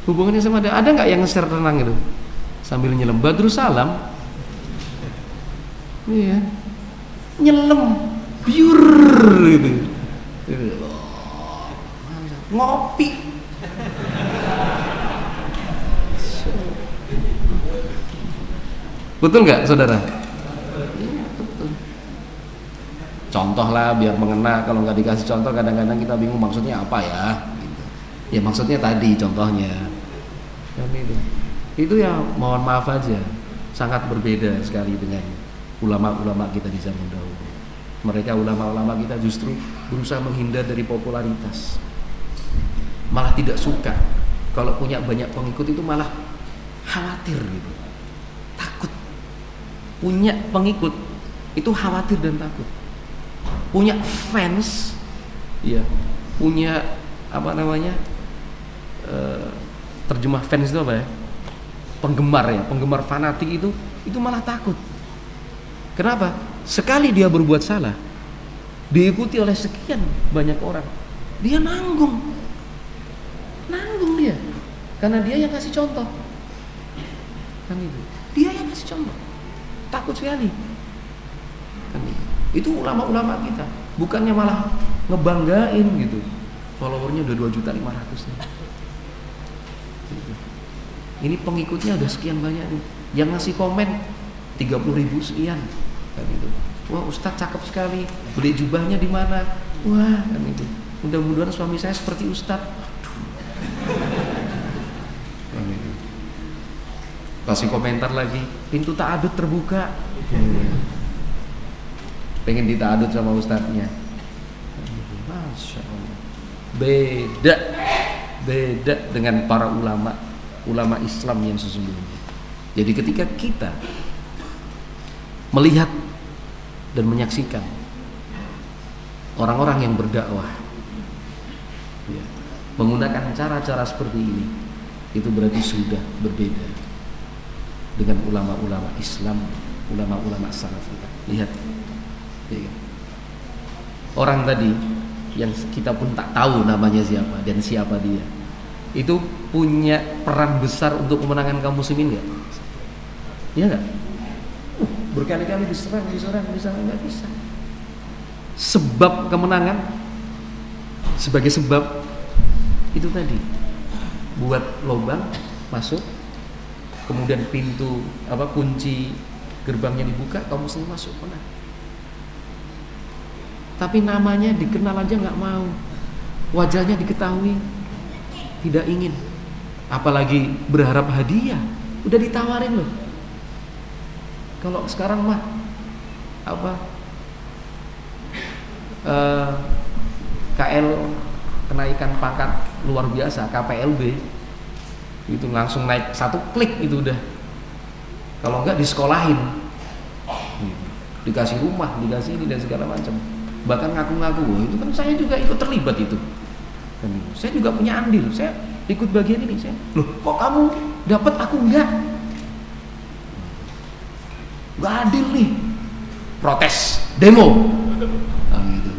hubungannya sama dakwah. Ada nggak yang share renang itu? Sambil nyelam. Badru salam. Iya. Nyelam. Biur gitu. Ngopi betul nggak saudara? Contoh lah biar mengena kalau nggak dikasih contoh kadang-kadang kita bingung maksudnya apa ya gitu. ya maksudnya tadi contohnya. Itu. Itu ya mohon maaf aja sangat berbeda sekali dengan ulama-ulama kita di zaman dahulu. Mereka ulama-ulama kita justru berusaha menghindar dari popularitas. Malah tidak suka. Kalau punya banyak pengikut itu malah khawatir gitu punya pengikut itu khawatir dan takut. Punya fans ya punya apa namanya e, terjemah fans itu apa ya? Penggemar ya penggemar fanatik itu itu malah takut. Kenapa? Sekali dia berbuat salah diikuti oleh sekian banyak orang dia nanggung. Nanggung dia. Karena dia yang kasih contoh. Kan itu. Dia yang kasih contoh takut sekali. Kan itu itu ulama-ulama kita. Bukannya malah ngebanggain gitu. Followernya udah 2 juta 500 nih. Ini pengikutnya udah sekian banyak nih. Yang ngasih komen 30 ribu sekian. Kan itu wah ustadz cakep sekali. Beli jubahnya di mana? Wah kan itu mudah-mudahan suami saya seperti ustadz kan itu kasih komentar lagi pintu ta'adud terbuka. Pengen ditaadut sama ustadznya. Masya Allah. Beda beda dengan para ulama ulama Islam yang sesungguhnya. Jadi ketika kita melihat dan menyaksikan orang-orang yang berdakwah ya, menggunakan cara-cara seperti ini itu berarti sudah berbeda dengan ulama-ulama Islam ulama-ulama salaf kita lihat Iya. Orang tadi yang kita pun tak tahu namanya siapa dan siapa dia itu punya peran besar untuk kemenangan kaum muslimin nggak? Iya nggak? Uh, berkali-kali diserang, diserang, diserang nggak bisa. Sebab kemenangan sebagai sebab itu tadi buat lubang masuk, kemudian pintu apa kunci gerbangnya dibuka, kaum muslim masuk menang tapi namanya dikenal aja nggak mau. Wajahnya diketahui tidak ingin. Apalagi berharap hadiah udah ditawarin loh. Kalau sekarang mah apa uh, eh, KL kenaikan pangkat luar biasa KPLB itu langsung naik satu klik itu udah. Kalau enggak disekolahin. Dikasih rumah dikasih ini dan segala macam. Bahkan ngaku-ngaku wah itu kan saya juga ikut terlibat itu. Saya juga punya andil saya ikut bagian ini. Saya loh kok kamu dapat aku enggak? Nggak adil nih. Protes demo. Nah, gitu.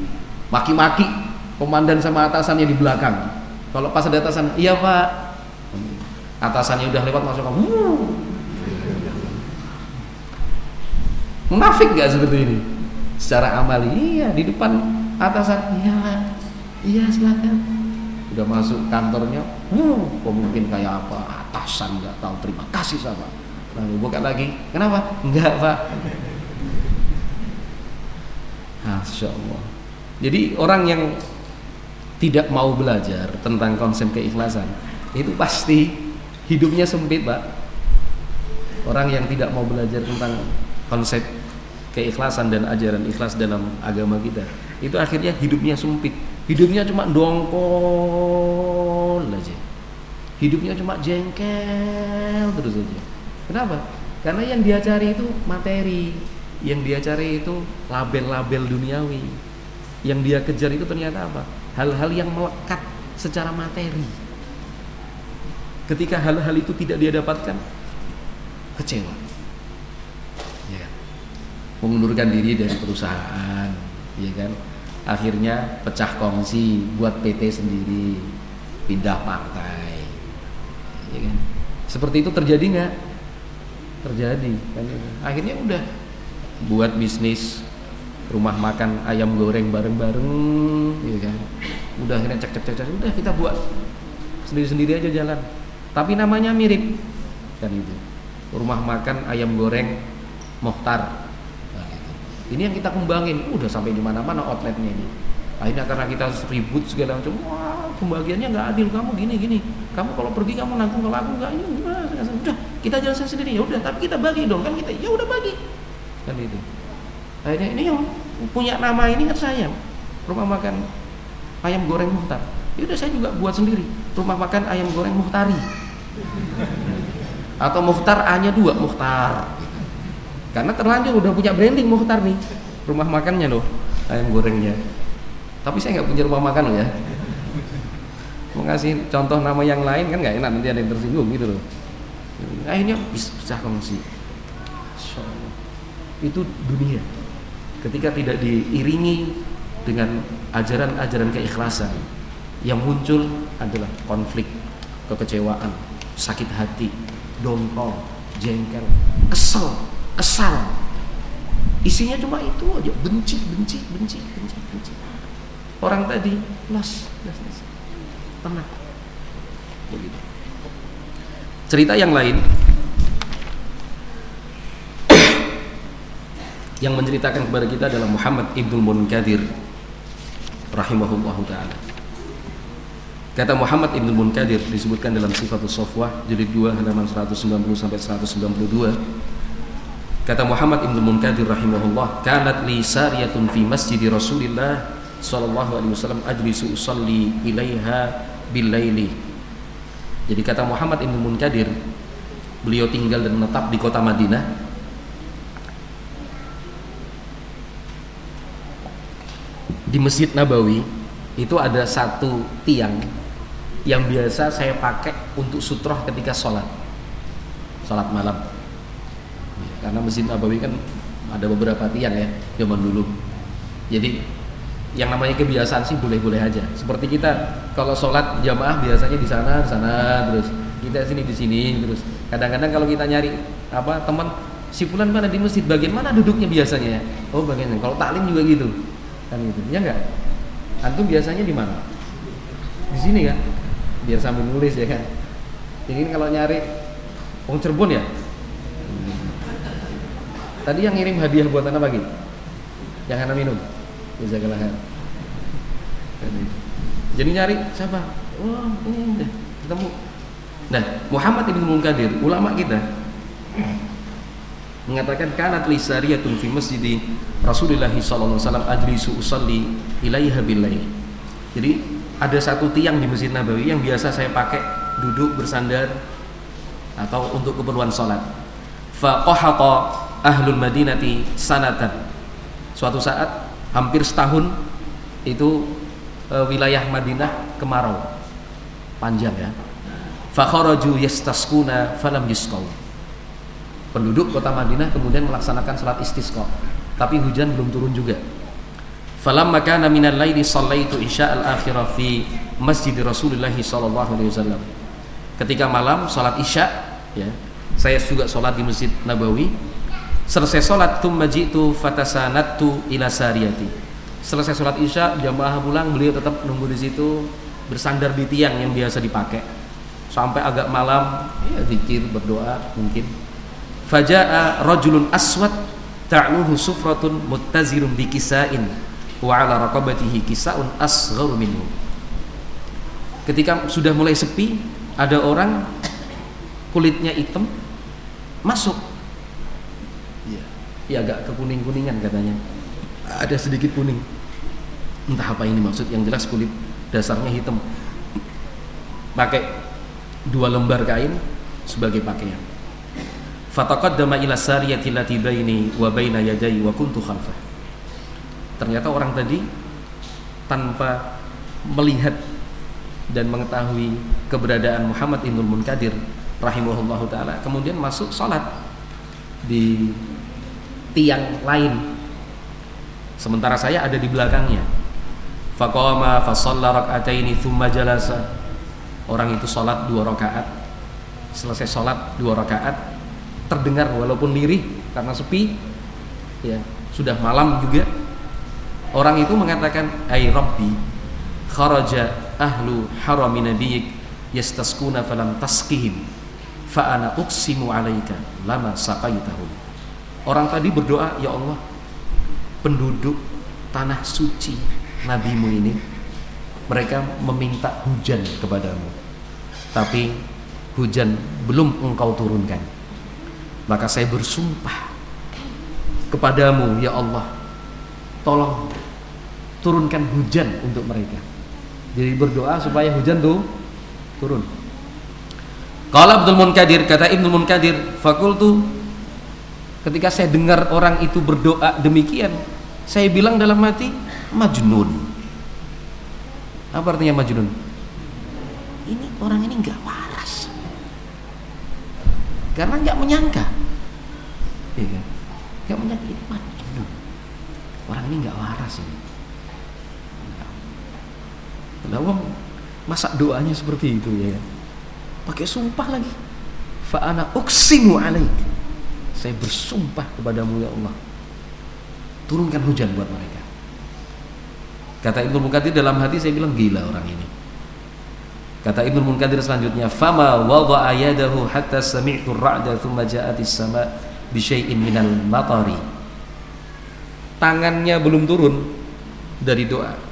maki-maki komandan sama atasannya di belakang. Kalau pas ada atasan iya pak atasannya udah lewat masuk kamu. Munafik nggak seperti ini? Secara amali iya di depan atasan iya iya silakan. Udah masuk kantornya uh, kok mungkin kayak apa? Atasan nggak tahu terima kasih sama. Lalu buka lagi kenapa? Enggak pak. Masya Allah. Jadi orang yang tidak mau belajar tentang konsep keikhlasan itu pasti hidupnya sempit pak. Orang yang tidak mau belajar tentang konsep keikhlasan dan ajaran ikhlas dalam agama kita itu akhirnya hidupnya sempit. Hidupnya cuma dongkol aja. Hidupnya cuma jengkel terus aja. Kenapa? Karena yang dia cari itu materi. Yang dia cari itu label-label duniawi. Yang dia kejar itu ternyata apa? Hal-hal yang melekat secara materi. Ketika hal-hal itu tidak dia dapatkan, kecewa. Ya. Mengundurkan diri dari perusahaan, ya kan? Akhirnya pecah kongsi, buat PT sendiri, pindah partai. Ya kan? Seperti itu terjadi nggak? Terjadi. Kan? Akhirnya udah buat bisnis rumah makan ayam goreng bareng-bareng, ya kan? Udah akhirnya cek cek cek cek, udah kita buat sendiri-sendiri aja jalan. Tapi namanya mirip kan itu. Rumah makan ayam goreng Mohtar. Ini yang kita kembangin. Udah sampai di mana-mana outletnya ini. Akhirnya karena kita ribut segala macam wah pembagiannya nggak adil. Kamu gini gini. Kamu kalau pergi kamu nanggung kalau aku nggak ini udah kita jelasin sendiri. Ya udah tapi kita bagi dong. Kan kita ya udah bagi. Kan itu akhirnya ini yang punya nama ini kan saya. Rumah makan ayam goreng muhtar ya udah saya juga buat sendiri. Rumah makan ayam goreng muhtari atau muhtar A nya dua muhtar. Karena terlanjur udah punya branding Mukhtar nih. Rumah makannya loh ayam gorengnya. Tapi saya nggak punya rumah makan loh ya. Mau ngasih contoh nama yang lain kan nggak enak nanti ada yang tersinggung gitu loh. Akhirnya bisa pecah kongsi itu dunia. Ketika tidak diiringi dengan ajaran-ajaran keikhlasan yang muncul adalah konflik kekecewaan sakit hati dongkol jengkel kesel kesal. Isinya cuma itu aja benci benci benci benci benci. Orang tadi los los, los. tenang. Begitu. Cerita yang lain yang menceritakan kepada kita adalah Muhammad Ibnu Munkadir rahimahullahu taala Kata Muhammad Ibnu Munkadir disebutkan dalam Sifatul Sofwah jilid 2 halaman 190 sampai 192 Kata Muhammad Ibnu Munkadir rahimahullah, "Kanat li sariyatun fi masjid Rasulillah sallallahu alaihi wasallam ajlisu usalli ilaiha bil laili." Jadi kata Muhammad Ibnu Munkadir, beliau tinggal dan menetap di kota Madinah. Di Masjid Nabawi itu ada satu tiang yang biasa saya pakai untuk sutroh ketika sholat. Sholat malam. Karena Masjid Nabawi kan ada beberapa tiang ya zaman dulu. Jadi yang namanya kebiasaan sih boleh-boleh aja. Seperti kita kalau sholat jamaah biasanya di sana di sana terus kita sini di sini terus. Kadang-kadang kalau kita nyari apa teman si fulan mana di masjid? Bagian mana duduknya biasanya ya? Oh bagian kalau taklim juga gitu. Kan gitu. Ya enggak antum biasanya di mana? Di sini kan biar sambil nulis ya kan ini kalau nyari Wong Cirebon ya Tadi yang ngirim hadiah buat anak pagi. Yang anak minum. Jazakallah khair. Jadi nyari siapa? Oh, ini deh, ketemu. Nah, Muhammad ibn Munkadir, ulama kita mengatakan kanat li sariyatun fi masjid Rasulullah sallallahu alaihi wasallam ajlisu usalli ilaiha billail. Jadi ada satu tiang di Masjid Nabawi yang biasa saya pakai duduk bersandar atau untuk keperluan salat. Fa qahata ahlul madinati sanatan. Suatu saat hampir setahun itu e, wilayah Madinah kemarau. Panjang ya. Fakharaju yastaskuna falam yusqaw penduduk kota Madinah kemudian melaksanakan salat istisqa. Tapi hujan belum turun juga falam makana minal laili sallaitu isya al akhirah fi masjid Rasulullah sallallahu alaihi wasallam ketika malam salat isya ya saya juga salat di Masjid Nabawi Selesai sholat thumma jitu fatasanattu ila sariyati. Selesai sholat isya jamaah pulang beliau tetap nunggu di situ bersandar di tiang yang biasa dipakai sampai agak malam ya zikir berdoa mungkin. Faja'a rajulun aswad ta'luhu sufratun muttazirun bi kisain wa ala raqabatihi kisaun minhu. Ketika sudah mulai sepi, ada orang kulitnya hitam masuk. Ya agak kekuning kuningan katanya. Ada sedikit kuning. Entah apa ini maksud yang jelas kulit dasarnya hitam. Pakai dua lembar kain sebagai pakaian. Fataqaddama ila sariyati lati baini wa baina yadai wa kuntu khalfah ternyata orang tadi tanpa melihat dan mengetahui keberadaan Muhammad Ibnul Munkadir rahimahullah taala kemudian masuk sholat di tiang lain. Sementara saya ada di belakangnya. Faqama fa shalla rak'ataini thumma jalasa. Orang itu sholat dua rakaat. Selesai sholat dua rakaat terdengar walaupun lirih karena sepi ya sudah malam juga orang itu mengatakan ay rabbi kharaja ahlu harami nabiyik yastaskuna falam taskihim fa ana uqsimu alaika lama saqaitahum. Orang tadi berdoa ya Allah penduduk tanah suci nabimu ini mereka meminta hujan kepadamu tapi hujan belum engkau turunkan. Maka saya bersumpah kepadamu ya Allah tolong turunkan hujan untuk mereka. Jadi berdoa supaya hujan tuh turun. Kalau Abdul Munkadir kata Ibnu Munkadir fakultu. Ketika saya dengar orang itu berdoa demikian saya bilang dalam hati majnun. Apa artinya majnun? Ini orang ini nggak waras. Karena nggak menyangka. Ya kan? nggak menyangka ini majnun. Orang ini nggak waras ini Kenapa masa doanya seperti itu ya? Pakai sumpah lagi. Fa ana uksimu alaik. Saya bersumpah kepadamu ya Allah. Turunkan hujan buat mereka. Kata Ibnu Munkadir dalam hati saya bilang gila orang ini. Kata Ibnu Munkadir selanjutnya, "Fama wada'a yadahu hatta sami'tu ar-ra'da thumma ja'atis sama bi syai'in minal matari." Tangannya belum turun dari doa.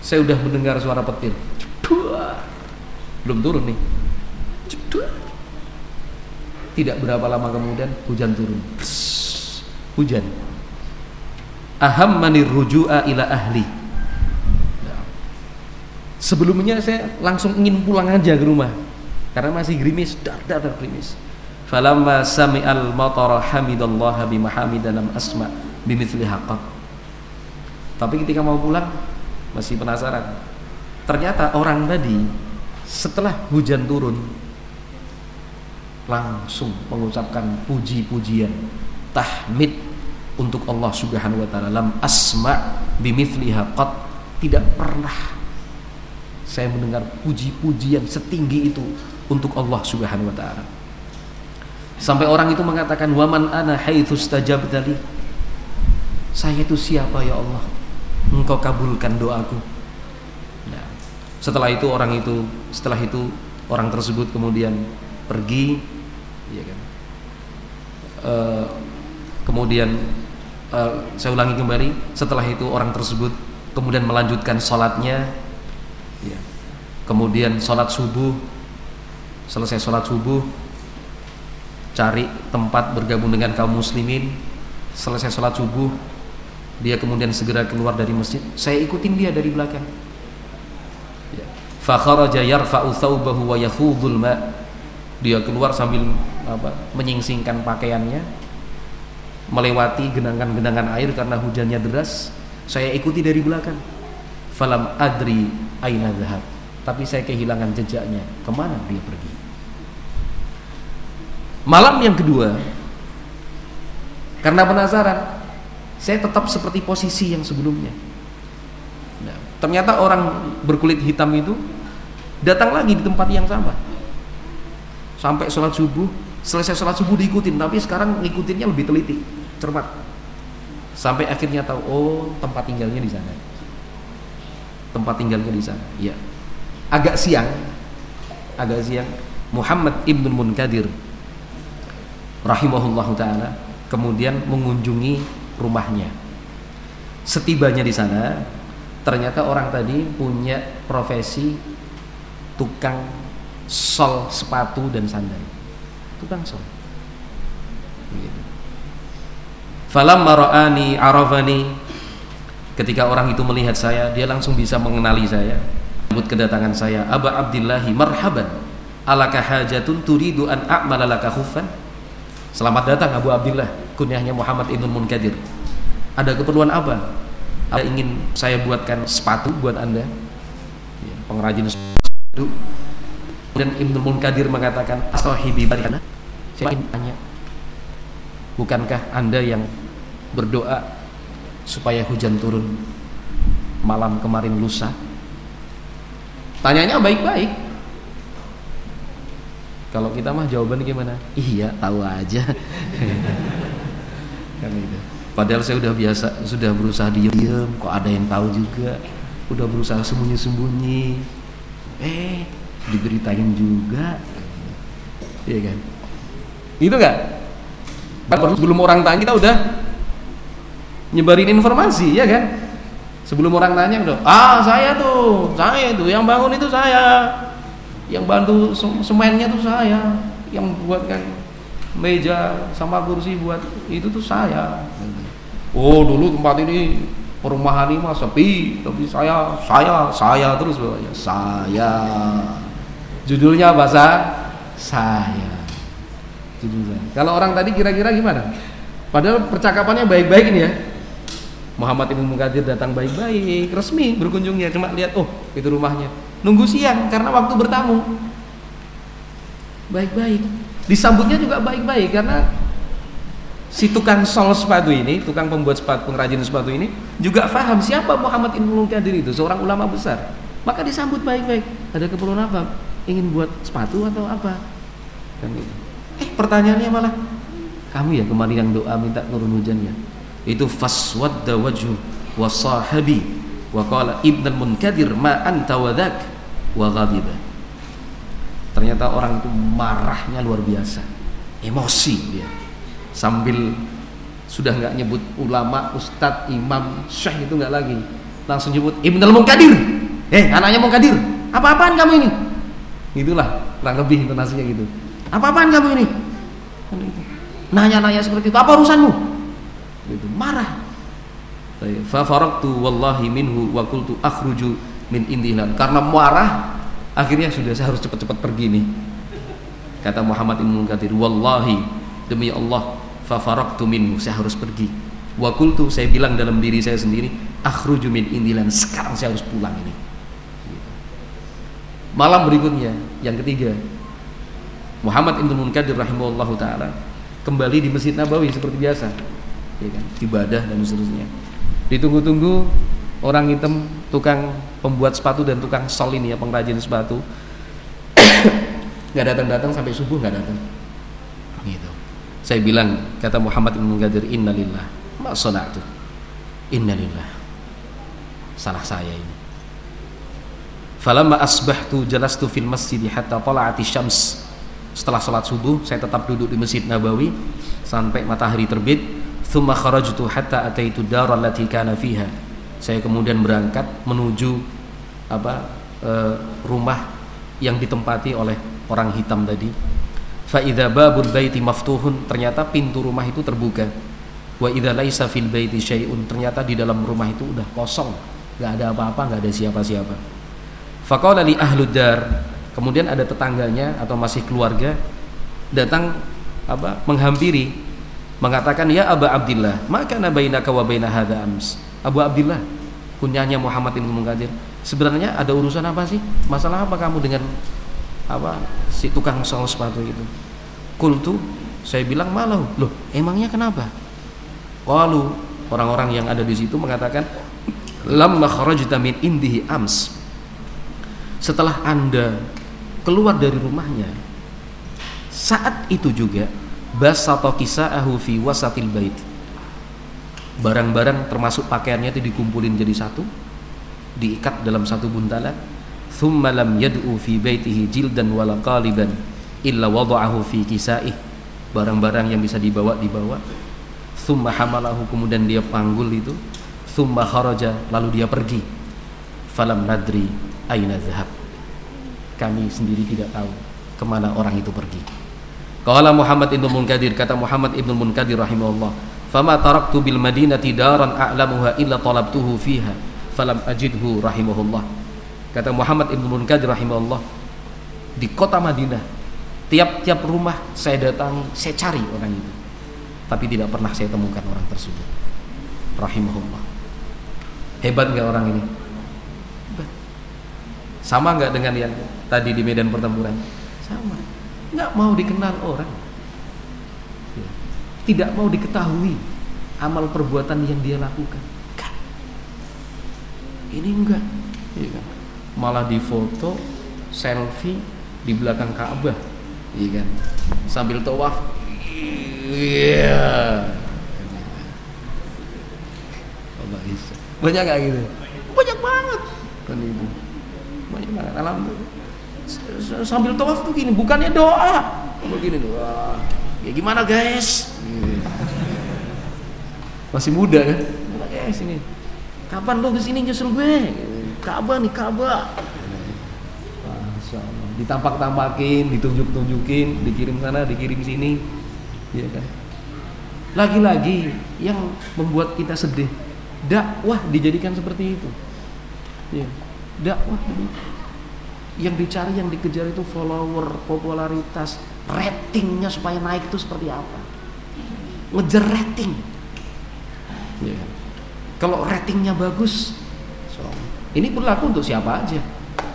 Saya sudah mendengar suara petir. Belum turun nih. Tidak berapa lama kemudian hujan turun. Hujan. Aham manir ruju'a ila ahli. Sebelumnya saya langsung ingin pulang aja ke rumah karena masih gerimis, dar dar, dar gerimis. Falamma sami'al matara hamidallaha bimahamidan lam asma bimithli haqq. Tapi ketika mau pulang masih penasaran. Ternyata orang tadi setelah hujan turun langsung mengucapkan puji-pujian tahmid untuk Allah Subhanahu wa taala lam asma bimithliha qad tidak pernah saya mendengar puji-pujian setinggi itu untuk Allah Subhanahu wa taala. Sampai orang itu mengatakan waman ana haitsu stajabtali. Saya itu siapa ya Allah? Engkau kabulkan doaku. Nah, setelah itu orang itu setelah itu orang tersebut kemudian pergi ya kan. E, kemudian e, saya ulangi kembali setelah itu orang tersebut kemudian melanjutkan sholatnya ya. kemudian sholat subuh selesai sholat subuh cari tempat bergabung dengan kaum muslimin selesai sholat subuh dia kemudian segera keluar dari masjid. Saya ikutin dia dari belakang. Ya. fakharaja yarfa'u thawbahu wa yakhudul ma. Dia keluar sambil apa, menyingsingkan pakaiannya melewati genangan-genangan air karena hujannya deras. Saya ikuti dari belakang. Falam adri aina zahab tapi saya kehilangan jejaknya. Ke mana dia pergi? Malam yang kedua karena penasaran saya tetap seperti posisi yang sebelumnya nah, ternyata orang berkulit hitam itu datang lagi di tempat yang sama sampai sholat subuh selesai sholat subuh diikutin tapi sekarang ngikutinnya lebih teliti cermat sampai akhirnya tahu oh tempat tinggalnya di sana tempat tinggalnya di sana. Ya. Agak siang, agak siang Muhammad ibn Munkadir rahimahullahu taala kemudian mengunjungi rumahnya. Setibanya di sana, ternyata orang tadi punya profesi tukang sol sepatu dan sandal. Tukang sol. Falam marani arafani Ketika orang itu melihat saya, dia langsung bisa mengenali saya. Menyambut kedatangan saya, Aba Abdillahi marhaban. Alaka hajatun turidu an a'mala laka khuffan? Selamat datang Abu Abdillah, kunyahnya Muhammad Ibn Munkadir. Ada keperluan apa? Ada ingin saya buatkan sepatu buat Anda? pengrajin itu dan Ibnu Munkadir mengatakan sahibi barikana saya ingin tanya bukankah anda yang berdoa supaya hujan turun malam kemarin lusa tanyanya baik-baik kalau kita mah jawaban gimana iya tahu aja kan itu padahal saya udah biasa sudah berusaha diem kok ada yang tahu juga? Udah berusaha sembunyi-sembunyi. Eh diberitain juga. Iya kan? Itu kan sebelum orang tanya kita udah nyebarin informasi ya kan? Sebelum orang tanya udah ah saya tuh saya tuh yang bangun itu saya. Yang bantu semennya tuh saya. Yang buatkan meja sama kursi buat itu tuh saya. Oh dulu tempat ini perumahan ini mah sepi tapi saya saya saya terus bawahnya saya. Judulnya bahasa saya. Judulnya kalau orang tadi kira-kira gimana? Padahal percakapannya baik-baik ini ya. Muhammad Ibn Mukadir datang baik-baik resmi berkunjungnya. Cuma lihat oh itu rumahnya. Nunggu siang karena waktu bertamu. Baik-baik disambutnya juga baik-baik karena si tukang sol sepatu ini, tukang pembuat sepatu, pengrajin sepatu ini juga faham siapa Muhammad Ibnu Qadir itu, seorang ulama besar. Maka disambut baik-baik. Ada keperluan apa? Ingin buat sepatu atau apa? Kan gitu. Eh pertanyaannya malah kamu ya kemarin yang doa minta turun hujannya. Itu faswadda wajhu wa sahabi wa qala Ibnu Munkadir ma anta wa wa ghadiba. Ternyata orang itu marahnya luar biasa. Emosi dia sambil sudah nggak nyebut ulama, ustadz, imam, syekh itu nggak lagi, langsung nyebut Ibn al Munkadir. Eh, anaknya Munkadir. Apa-apaan kamu ini? Itulah kurang lebih intonasinya gitu. Apa-apaan kamu ini? Kan Nanya-nanya seperti itu. Apa urusanmu? Itu marah. Fa faraktu wallahi minhu wa qultu akhruju min indilan. Karena marah, akhirnya sudah saya harus cepat-cepat pergi nih. Kata Muhammad Ibn Munkadir, wallahi demi Allah fafaraktu minhu saya harus pergi. Wa kultu saya bilang dalam diri saya sendiri akhruju min indilan sekarang saya harus pulang ini. Malam berikutnya yang ketiga Muhammad Ibn Munkadir rahimahullah taala kembali di Masjid Nabawi seperti biasa ya kan? Ibadah dan seterusnya. Ditunggu-tunggu orang hitam tukang pembuat sepatu dan tukang sol ini ya pengrajin sepatu. Nggak datang-datang sampai subuh nggak datang. Gitu. Saya bilang kata Muhammad bin Munkadir innalillah ma sana'tu? Innalillah salah saya ini. Falamma asbahtu jalastu fil masjid hatta tala'ati syams. Setelah sholat subuh saya tetap duduk di masjid Nabawi sampai matahari terbit. Thumma kharajtu hatta ataitu dar allati kana fiha saya kemudian berangkat menuju apa e, rumah yang ditempati oleh orang hitam tadi. Fa idza babul baiti maftuhun ternyata pintu rumah itu terbuka. Wa idza laisa fil baiti syai'un ternyata di dalam rumah itu udah kosong. Nggak ada apa-apa nggak ada siapa-siapa. Faqala li ahlud dar kemudian ada tetangganya atau masih keluarga datang apa menghampiri mengatakan ya Aba Abdillah maka nabainaka wa baina hadza ams Abu Abdillah kunyahnya Muhammad bin Munkadir. Sebenarnya ada urusan apa sih? Masalah apa kamu dengan apa si tukang sol sepatu itu? Kultu saya bilang malu loh emangnya kenapa? Walu orang-orang yang ada di situ mengatakan lamma kharajta min indihi ams. Setelah anda keluar dari rumahnya saat itu juga basato kisaahu fi wasatil bait barang-barang termasuk pakaiannya itu dikumpulin jadi satu diikat dalam satu buntalan. Thumma lam yad'u fi baitihi jildan wala qaliban illa wada'ahu fi kisaih. Barang-barang yang bisa dibawa dibawa. Thumma hamalahu kemudian dia panggul itu. Thumma kharaja lalu dia pergi. Falam nadri aina zahab kami sendiri tidak tahu ke mana orang itu pergi. Qala Muhammad ibn Munkadir. Kata Muhammad ibn Munkadir rahimahullah fama taraktu bil madinati daran a'lamuha illa talabtuhu fiha falam ajidhu rahimahullah Kata Muhammad Ibn Munkadir rahimahullah di kota Madinah tiap-tiap rumah saya datangi, saya cari orang itu. Tapi tidak pernah saya temukan orang tersebut. Rahimahullah. Hebat nggak orang ini? Hebat. Sama nggak dengan yang tadi di medan pertempuran? Sama. Nggak mau dikenal orang. Tidak mau diketahui amal perbuatan yang dia lakukan. Kan. Ini enggak. Ya kan? Malah difoto, selfie di belakang Ka'bah. Iya kan? Sambil tawaf. Iya. Banyak gak gitu? Banyak banget. Kan itu. Banyak banget. Alhamdulillah. Sambil tawaf tuh gini, bukannya doa. Begini doa. Ya gimana guys? Masih muda kan? Gimana guys ini? Kapan lo ke sini nyusul gue? Ka'bah nih Allah. Ditampak-tampakin, ditunjuk-tunjukin, dikirim sana, dikirim sini. Ya kan? Lagi-lagi yang membuat kita sedih dakwah dijadikan seperti itu ya, dakwah yang dicari yang dikejar itu follower popularitas ratingnya supaya naik itu seperti apa? Ngejar rating. Ya. kalau ratingnya bagus so, ini berlaku untuk siapa aja?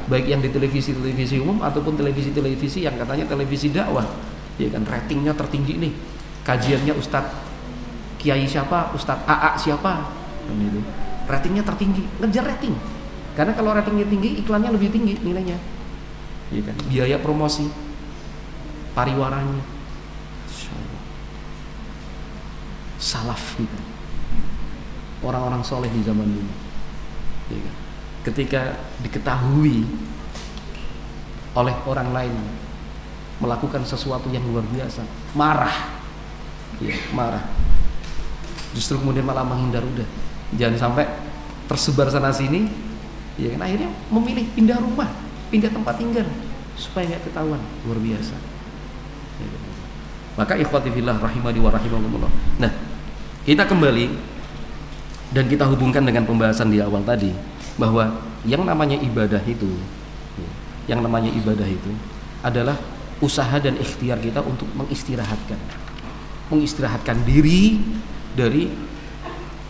Baik yang di televisi-televisi umum ataupun televisi-televisi yang katanya televisi dakwah. Ya kan ratingnya tertinggi nih. Kajiannya Ustadz Kiai siapa Ustadz AA siapa? Kan itu. Ratingnya tertinggi ngejar rating. Karena kalau ratingnya tinggi iklannya lebih tinggi nilainya. Ya kan biaya promosi pariwaranya. Salaf gitu. Orang-orang soleh di zaman dulu ya kan? ketika diketahui oleh orang lain melakukan sesuatu yang luar biasa marah. Ya, marah. Justru kemudian malah menghindar udah. Jangan sampai tersebar sana sini ya akhirnya memilih pindah rumah pindah tempat tinggal supaya nggak ketahuan. Luar biasa? Maka ikhwati fillah rahimani wa rahimakumullah nah kita kembali dan kita hubungkan dengan pembahasan di awal tadi bahwa yang namanya ibadah itu yang namanya ibadah itu adalah usaha dan ikhtiar kita untuk mengistirahatkan mengistirahatkan diri dari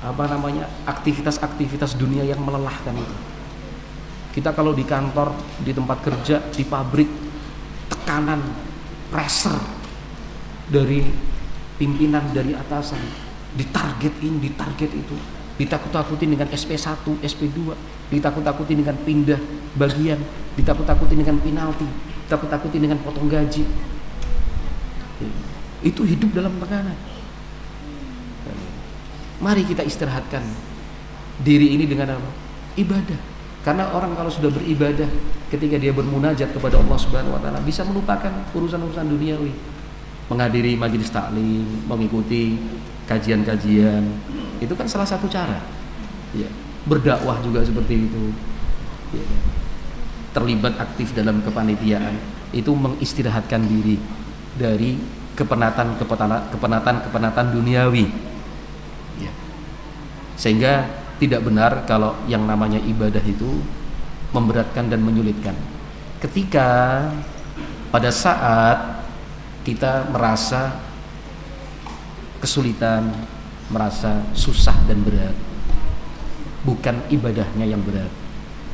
apa namanya aktivitas-aktivitas dunia yang melelahkan itu. Kita kalau di kantor, di tempat kerja, di pabrik, tekanan, pressure dari pimpinan, dari atasan, ditarget ini, ditarget itu, ditakut-takuti dengan SP1, SP2, ditakut-takuti dengan pindah bagian, ditakut-takuti dengan penalti, ditakut-takuti dengan potong gaji. Itu hidup dalam tekanan. Mari kita istirahatkan diri ini dengan apa? Ibadah. Karena orang kalau sudah beribadah ketika dia bermunajat kepada Allah Subhanahu wa taala bisa melupakan urusan-urusan duniawi. Menghadiri majelis taklim, mengikuti kajian-kajian. Itu kan salah satu cara. Ya. Berdakwah juga seperti itu. Ya. Terlibat aktif dalam kepanitiaan itu mengistirahatkan diri dari kepenatan kepenatan kepenatan duniawi sehingga tidak benar kalau yang namanya ibadah itu memberatkan dan menyulitkan. Ketika pada saat kita merasa kesulitan, merasa susah dan berat, bukan ibadahnya yang berat,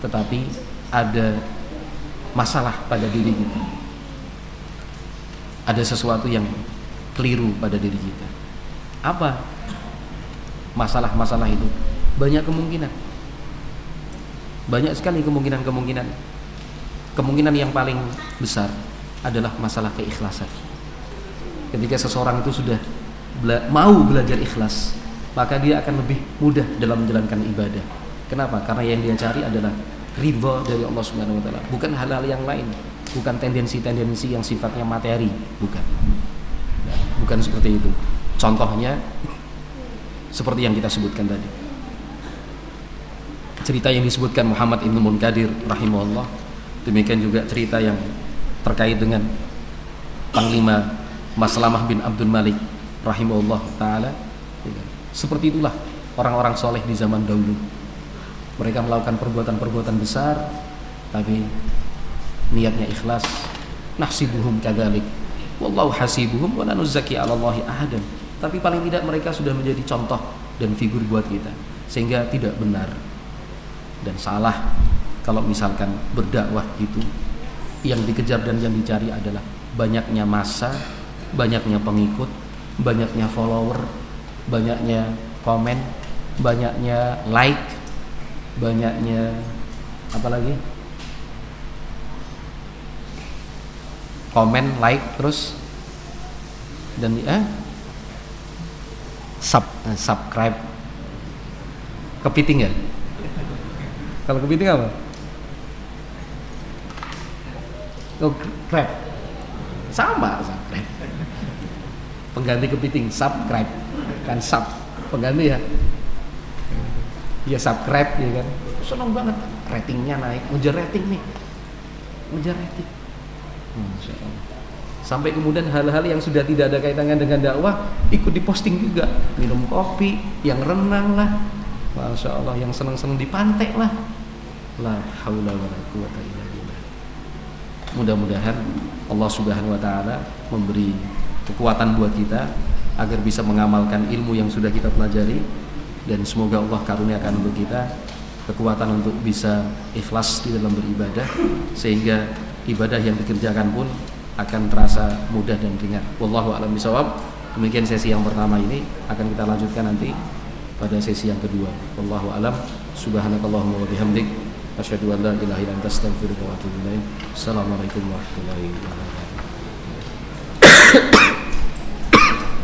tetapi ada masalah pada diri kita. Ada sesuatu yang keliru pada diri kita. Apa masalah-masalah itu? Banyak kemungkinan. Banyak sekali kemungkinan-kemungkinan. Kemungkinan yang paling besar adalah masalah keikhlasan ketika seseorang itu sudah bela mau belajar ikhlas maka dia akan lebih mudah dalam menjalankan ibadah. Kenapa? Karena yang dia cari adalah ridho dari Allah Subhanahu wa taala bukan hal-hal yang lain bukan tendensi-tendensi yang sifatnya materi bukan. Bukan seperti itu. Contohnya seperti yang kita sebutkan tadi. Cerita yang disebutkan Muhammad Ibn Munkadir rahimahullah. Demikian juga cerita yang terkait dengan Panglima Maslamah bin Abdul Malik rahimahullah taala. Seperti itulah orang-orang soleh di zaman dahulu. Mereka melakukan perbuatan-perbuatan besar tapi niatnya ikhlas. Nahsibuhum kadzalik wallahu hasibuhum wa la nuzaki 'ala Allahi ahadan. Tapi paling tidak mereka sudah menjadi contoh dan figur buat kita sehingga tidak benar dan salah kalau misalkan berdakwah itu. Yang dikejar dan yang dicari adalah banyaknya masa, banyaknya pengikut, banyaknya follower, banyaknya komen, banyaknya like, banyaknya apa lagi? komen, like, terus. Dan eh? Sub eh, subscribe. Kepiting ya? Kalau kepiting apa? Oh crab sama subscribe pengganti kepiting subscribe. Kan sub pengganti ya. Ya subscribe ya kan. Seneng banget. Ratingnya naik. Ngejar rating nih. Ngejar rating. Allah sampai kemudian hal-hal yang sudah tidak ada kaitannya dengan dakwah ikut diposting juga. Minum kopi yang renang lah. Masya Allah yang senang-senang di pantai lah. La haula wala quwata illa billah. Mudah-mudahan Allah Subhanahu wa taala memberi kekuatan buat kita agar bisa mengamalkan ilmu yang sudah kita pelajari dan semoga Allah karuniakan untuk kita kekuatan untuk bisa ikhlas di dalam beribadah sehingga ibadah yang dikerjakan pun akan terasa mudah dan ringan. Wallahu a'lam bishawab. Demikian sesi yang pertama ini akan kita lanjutkan nanti pada sesi yang kedua. Wallahu a'lam. Subhanakallahumma wa bihamdik asyhadu an la ilaha illa anta astaghfiruka wa atubu ilaik. Assalamualaikum warahmatullahi wabarakatuh.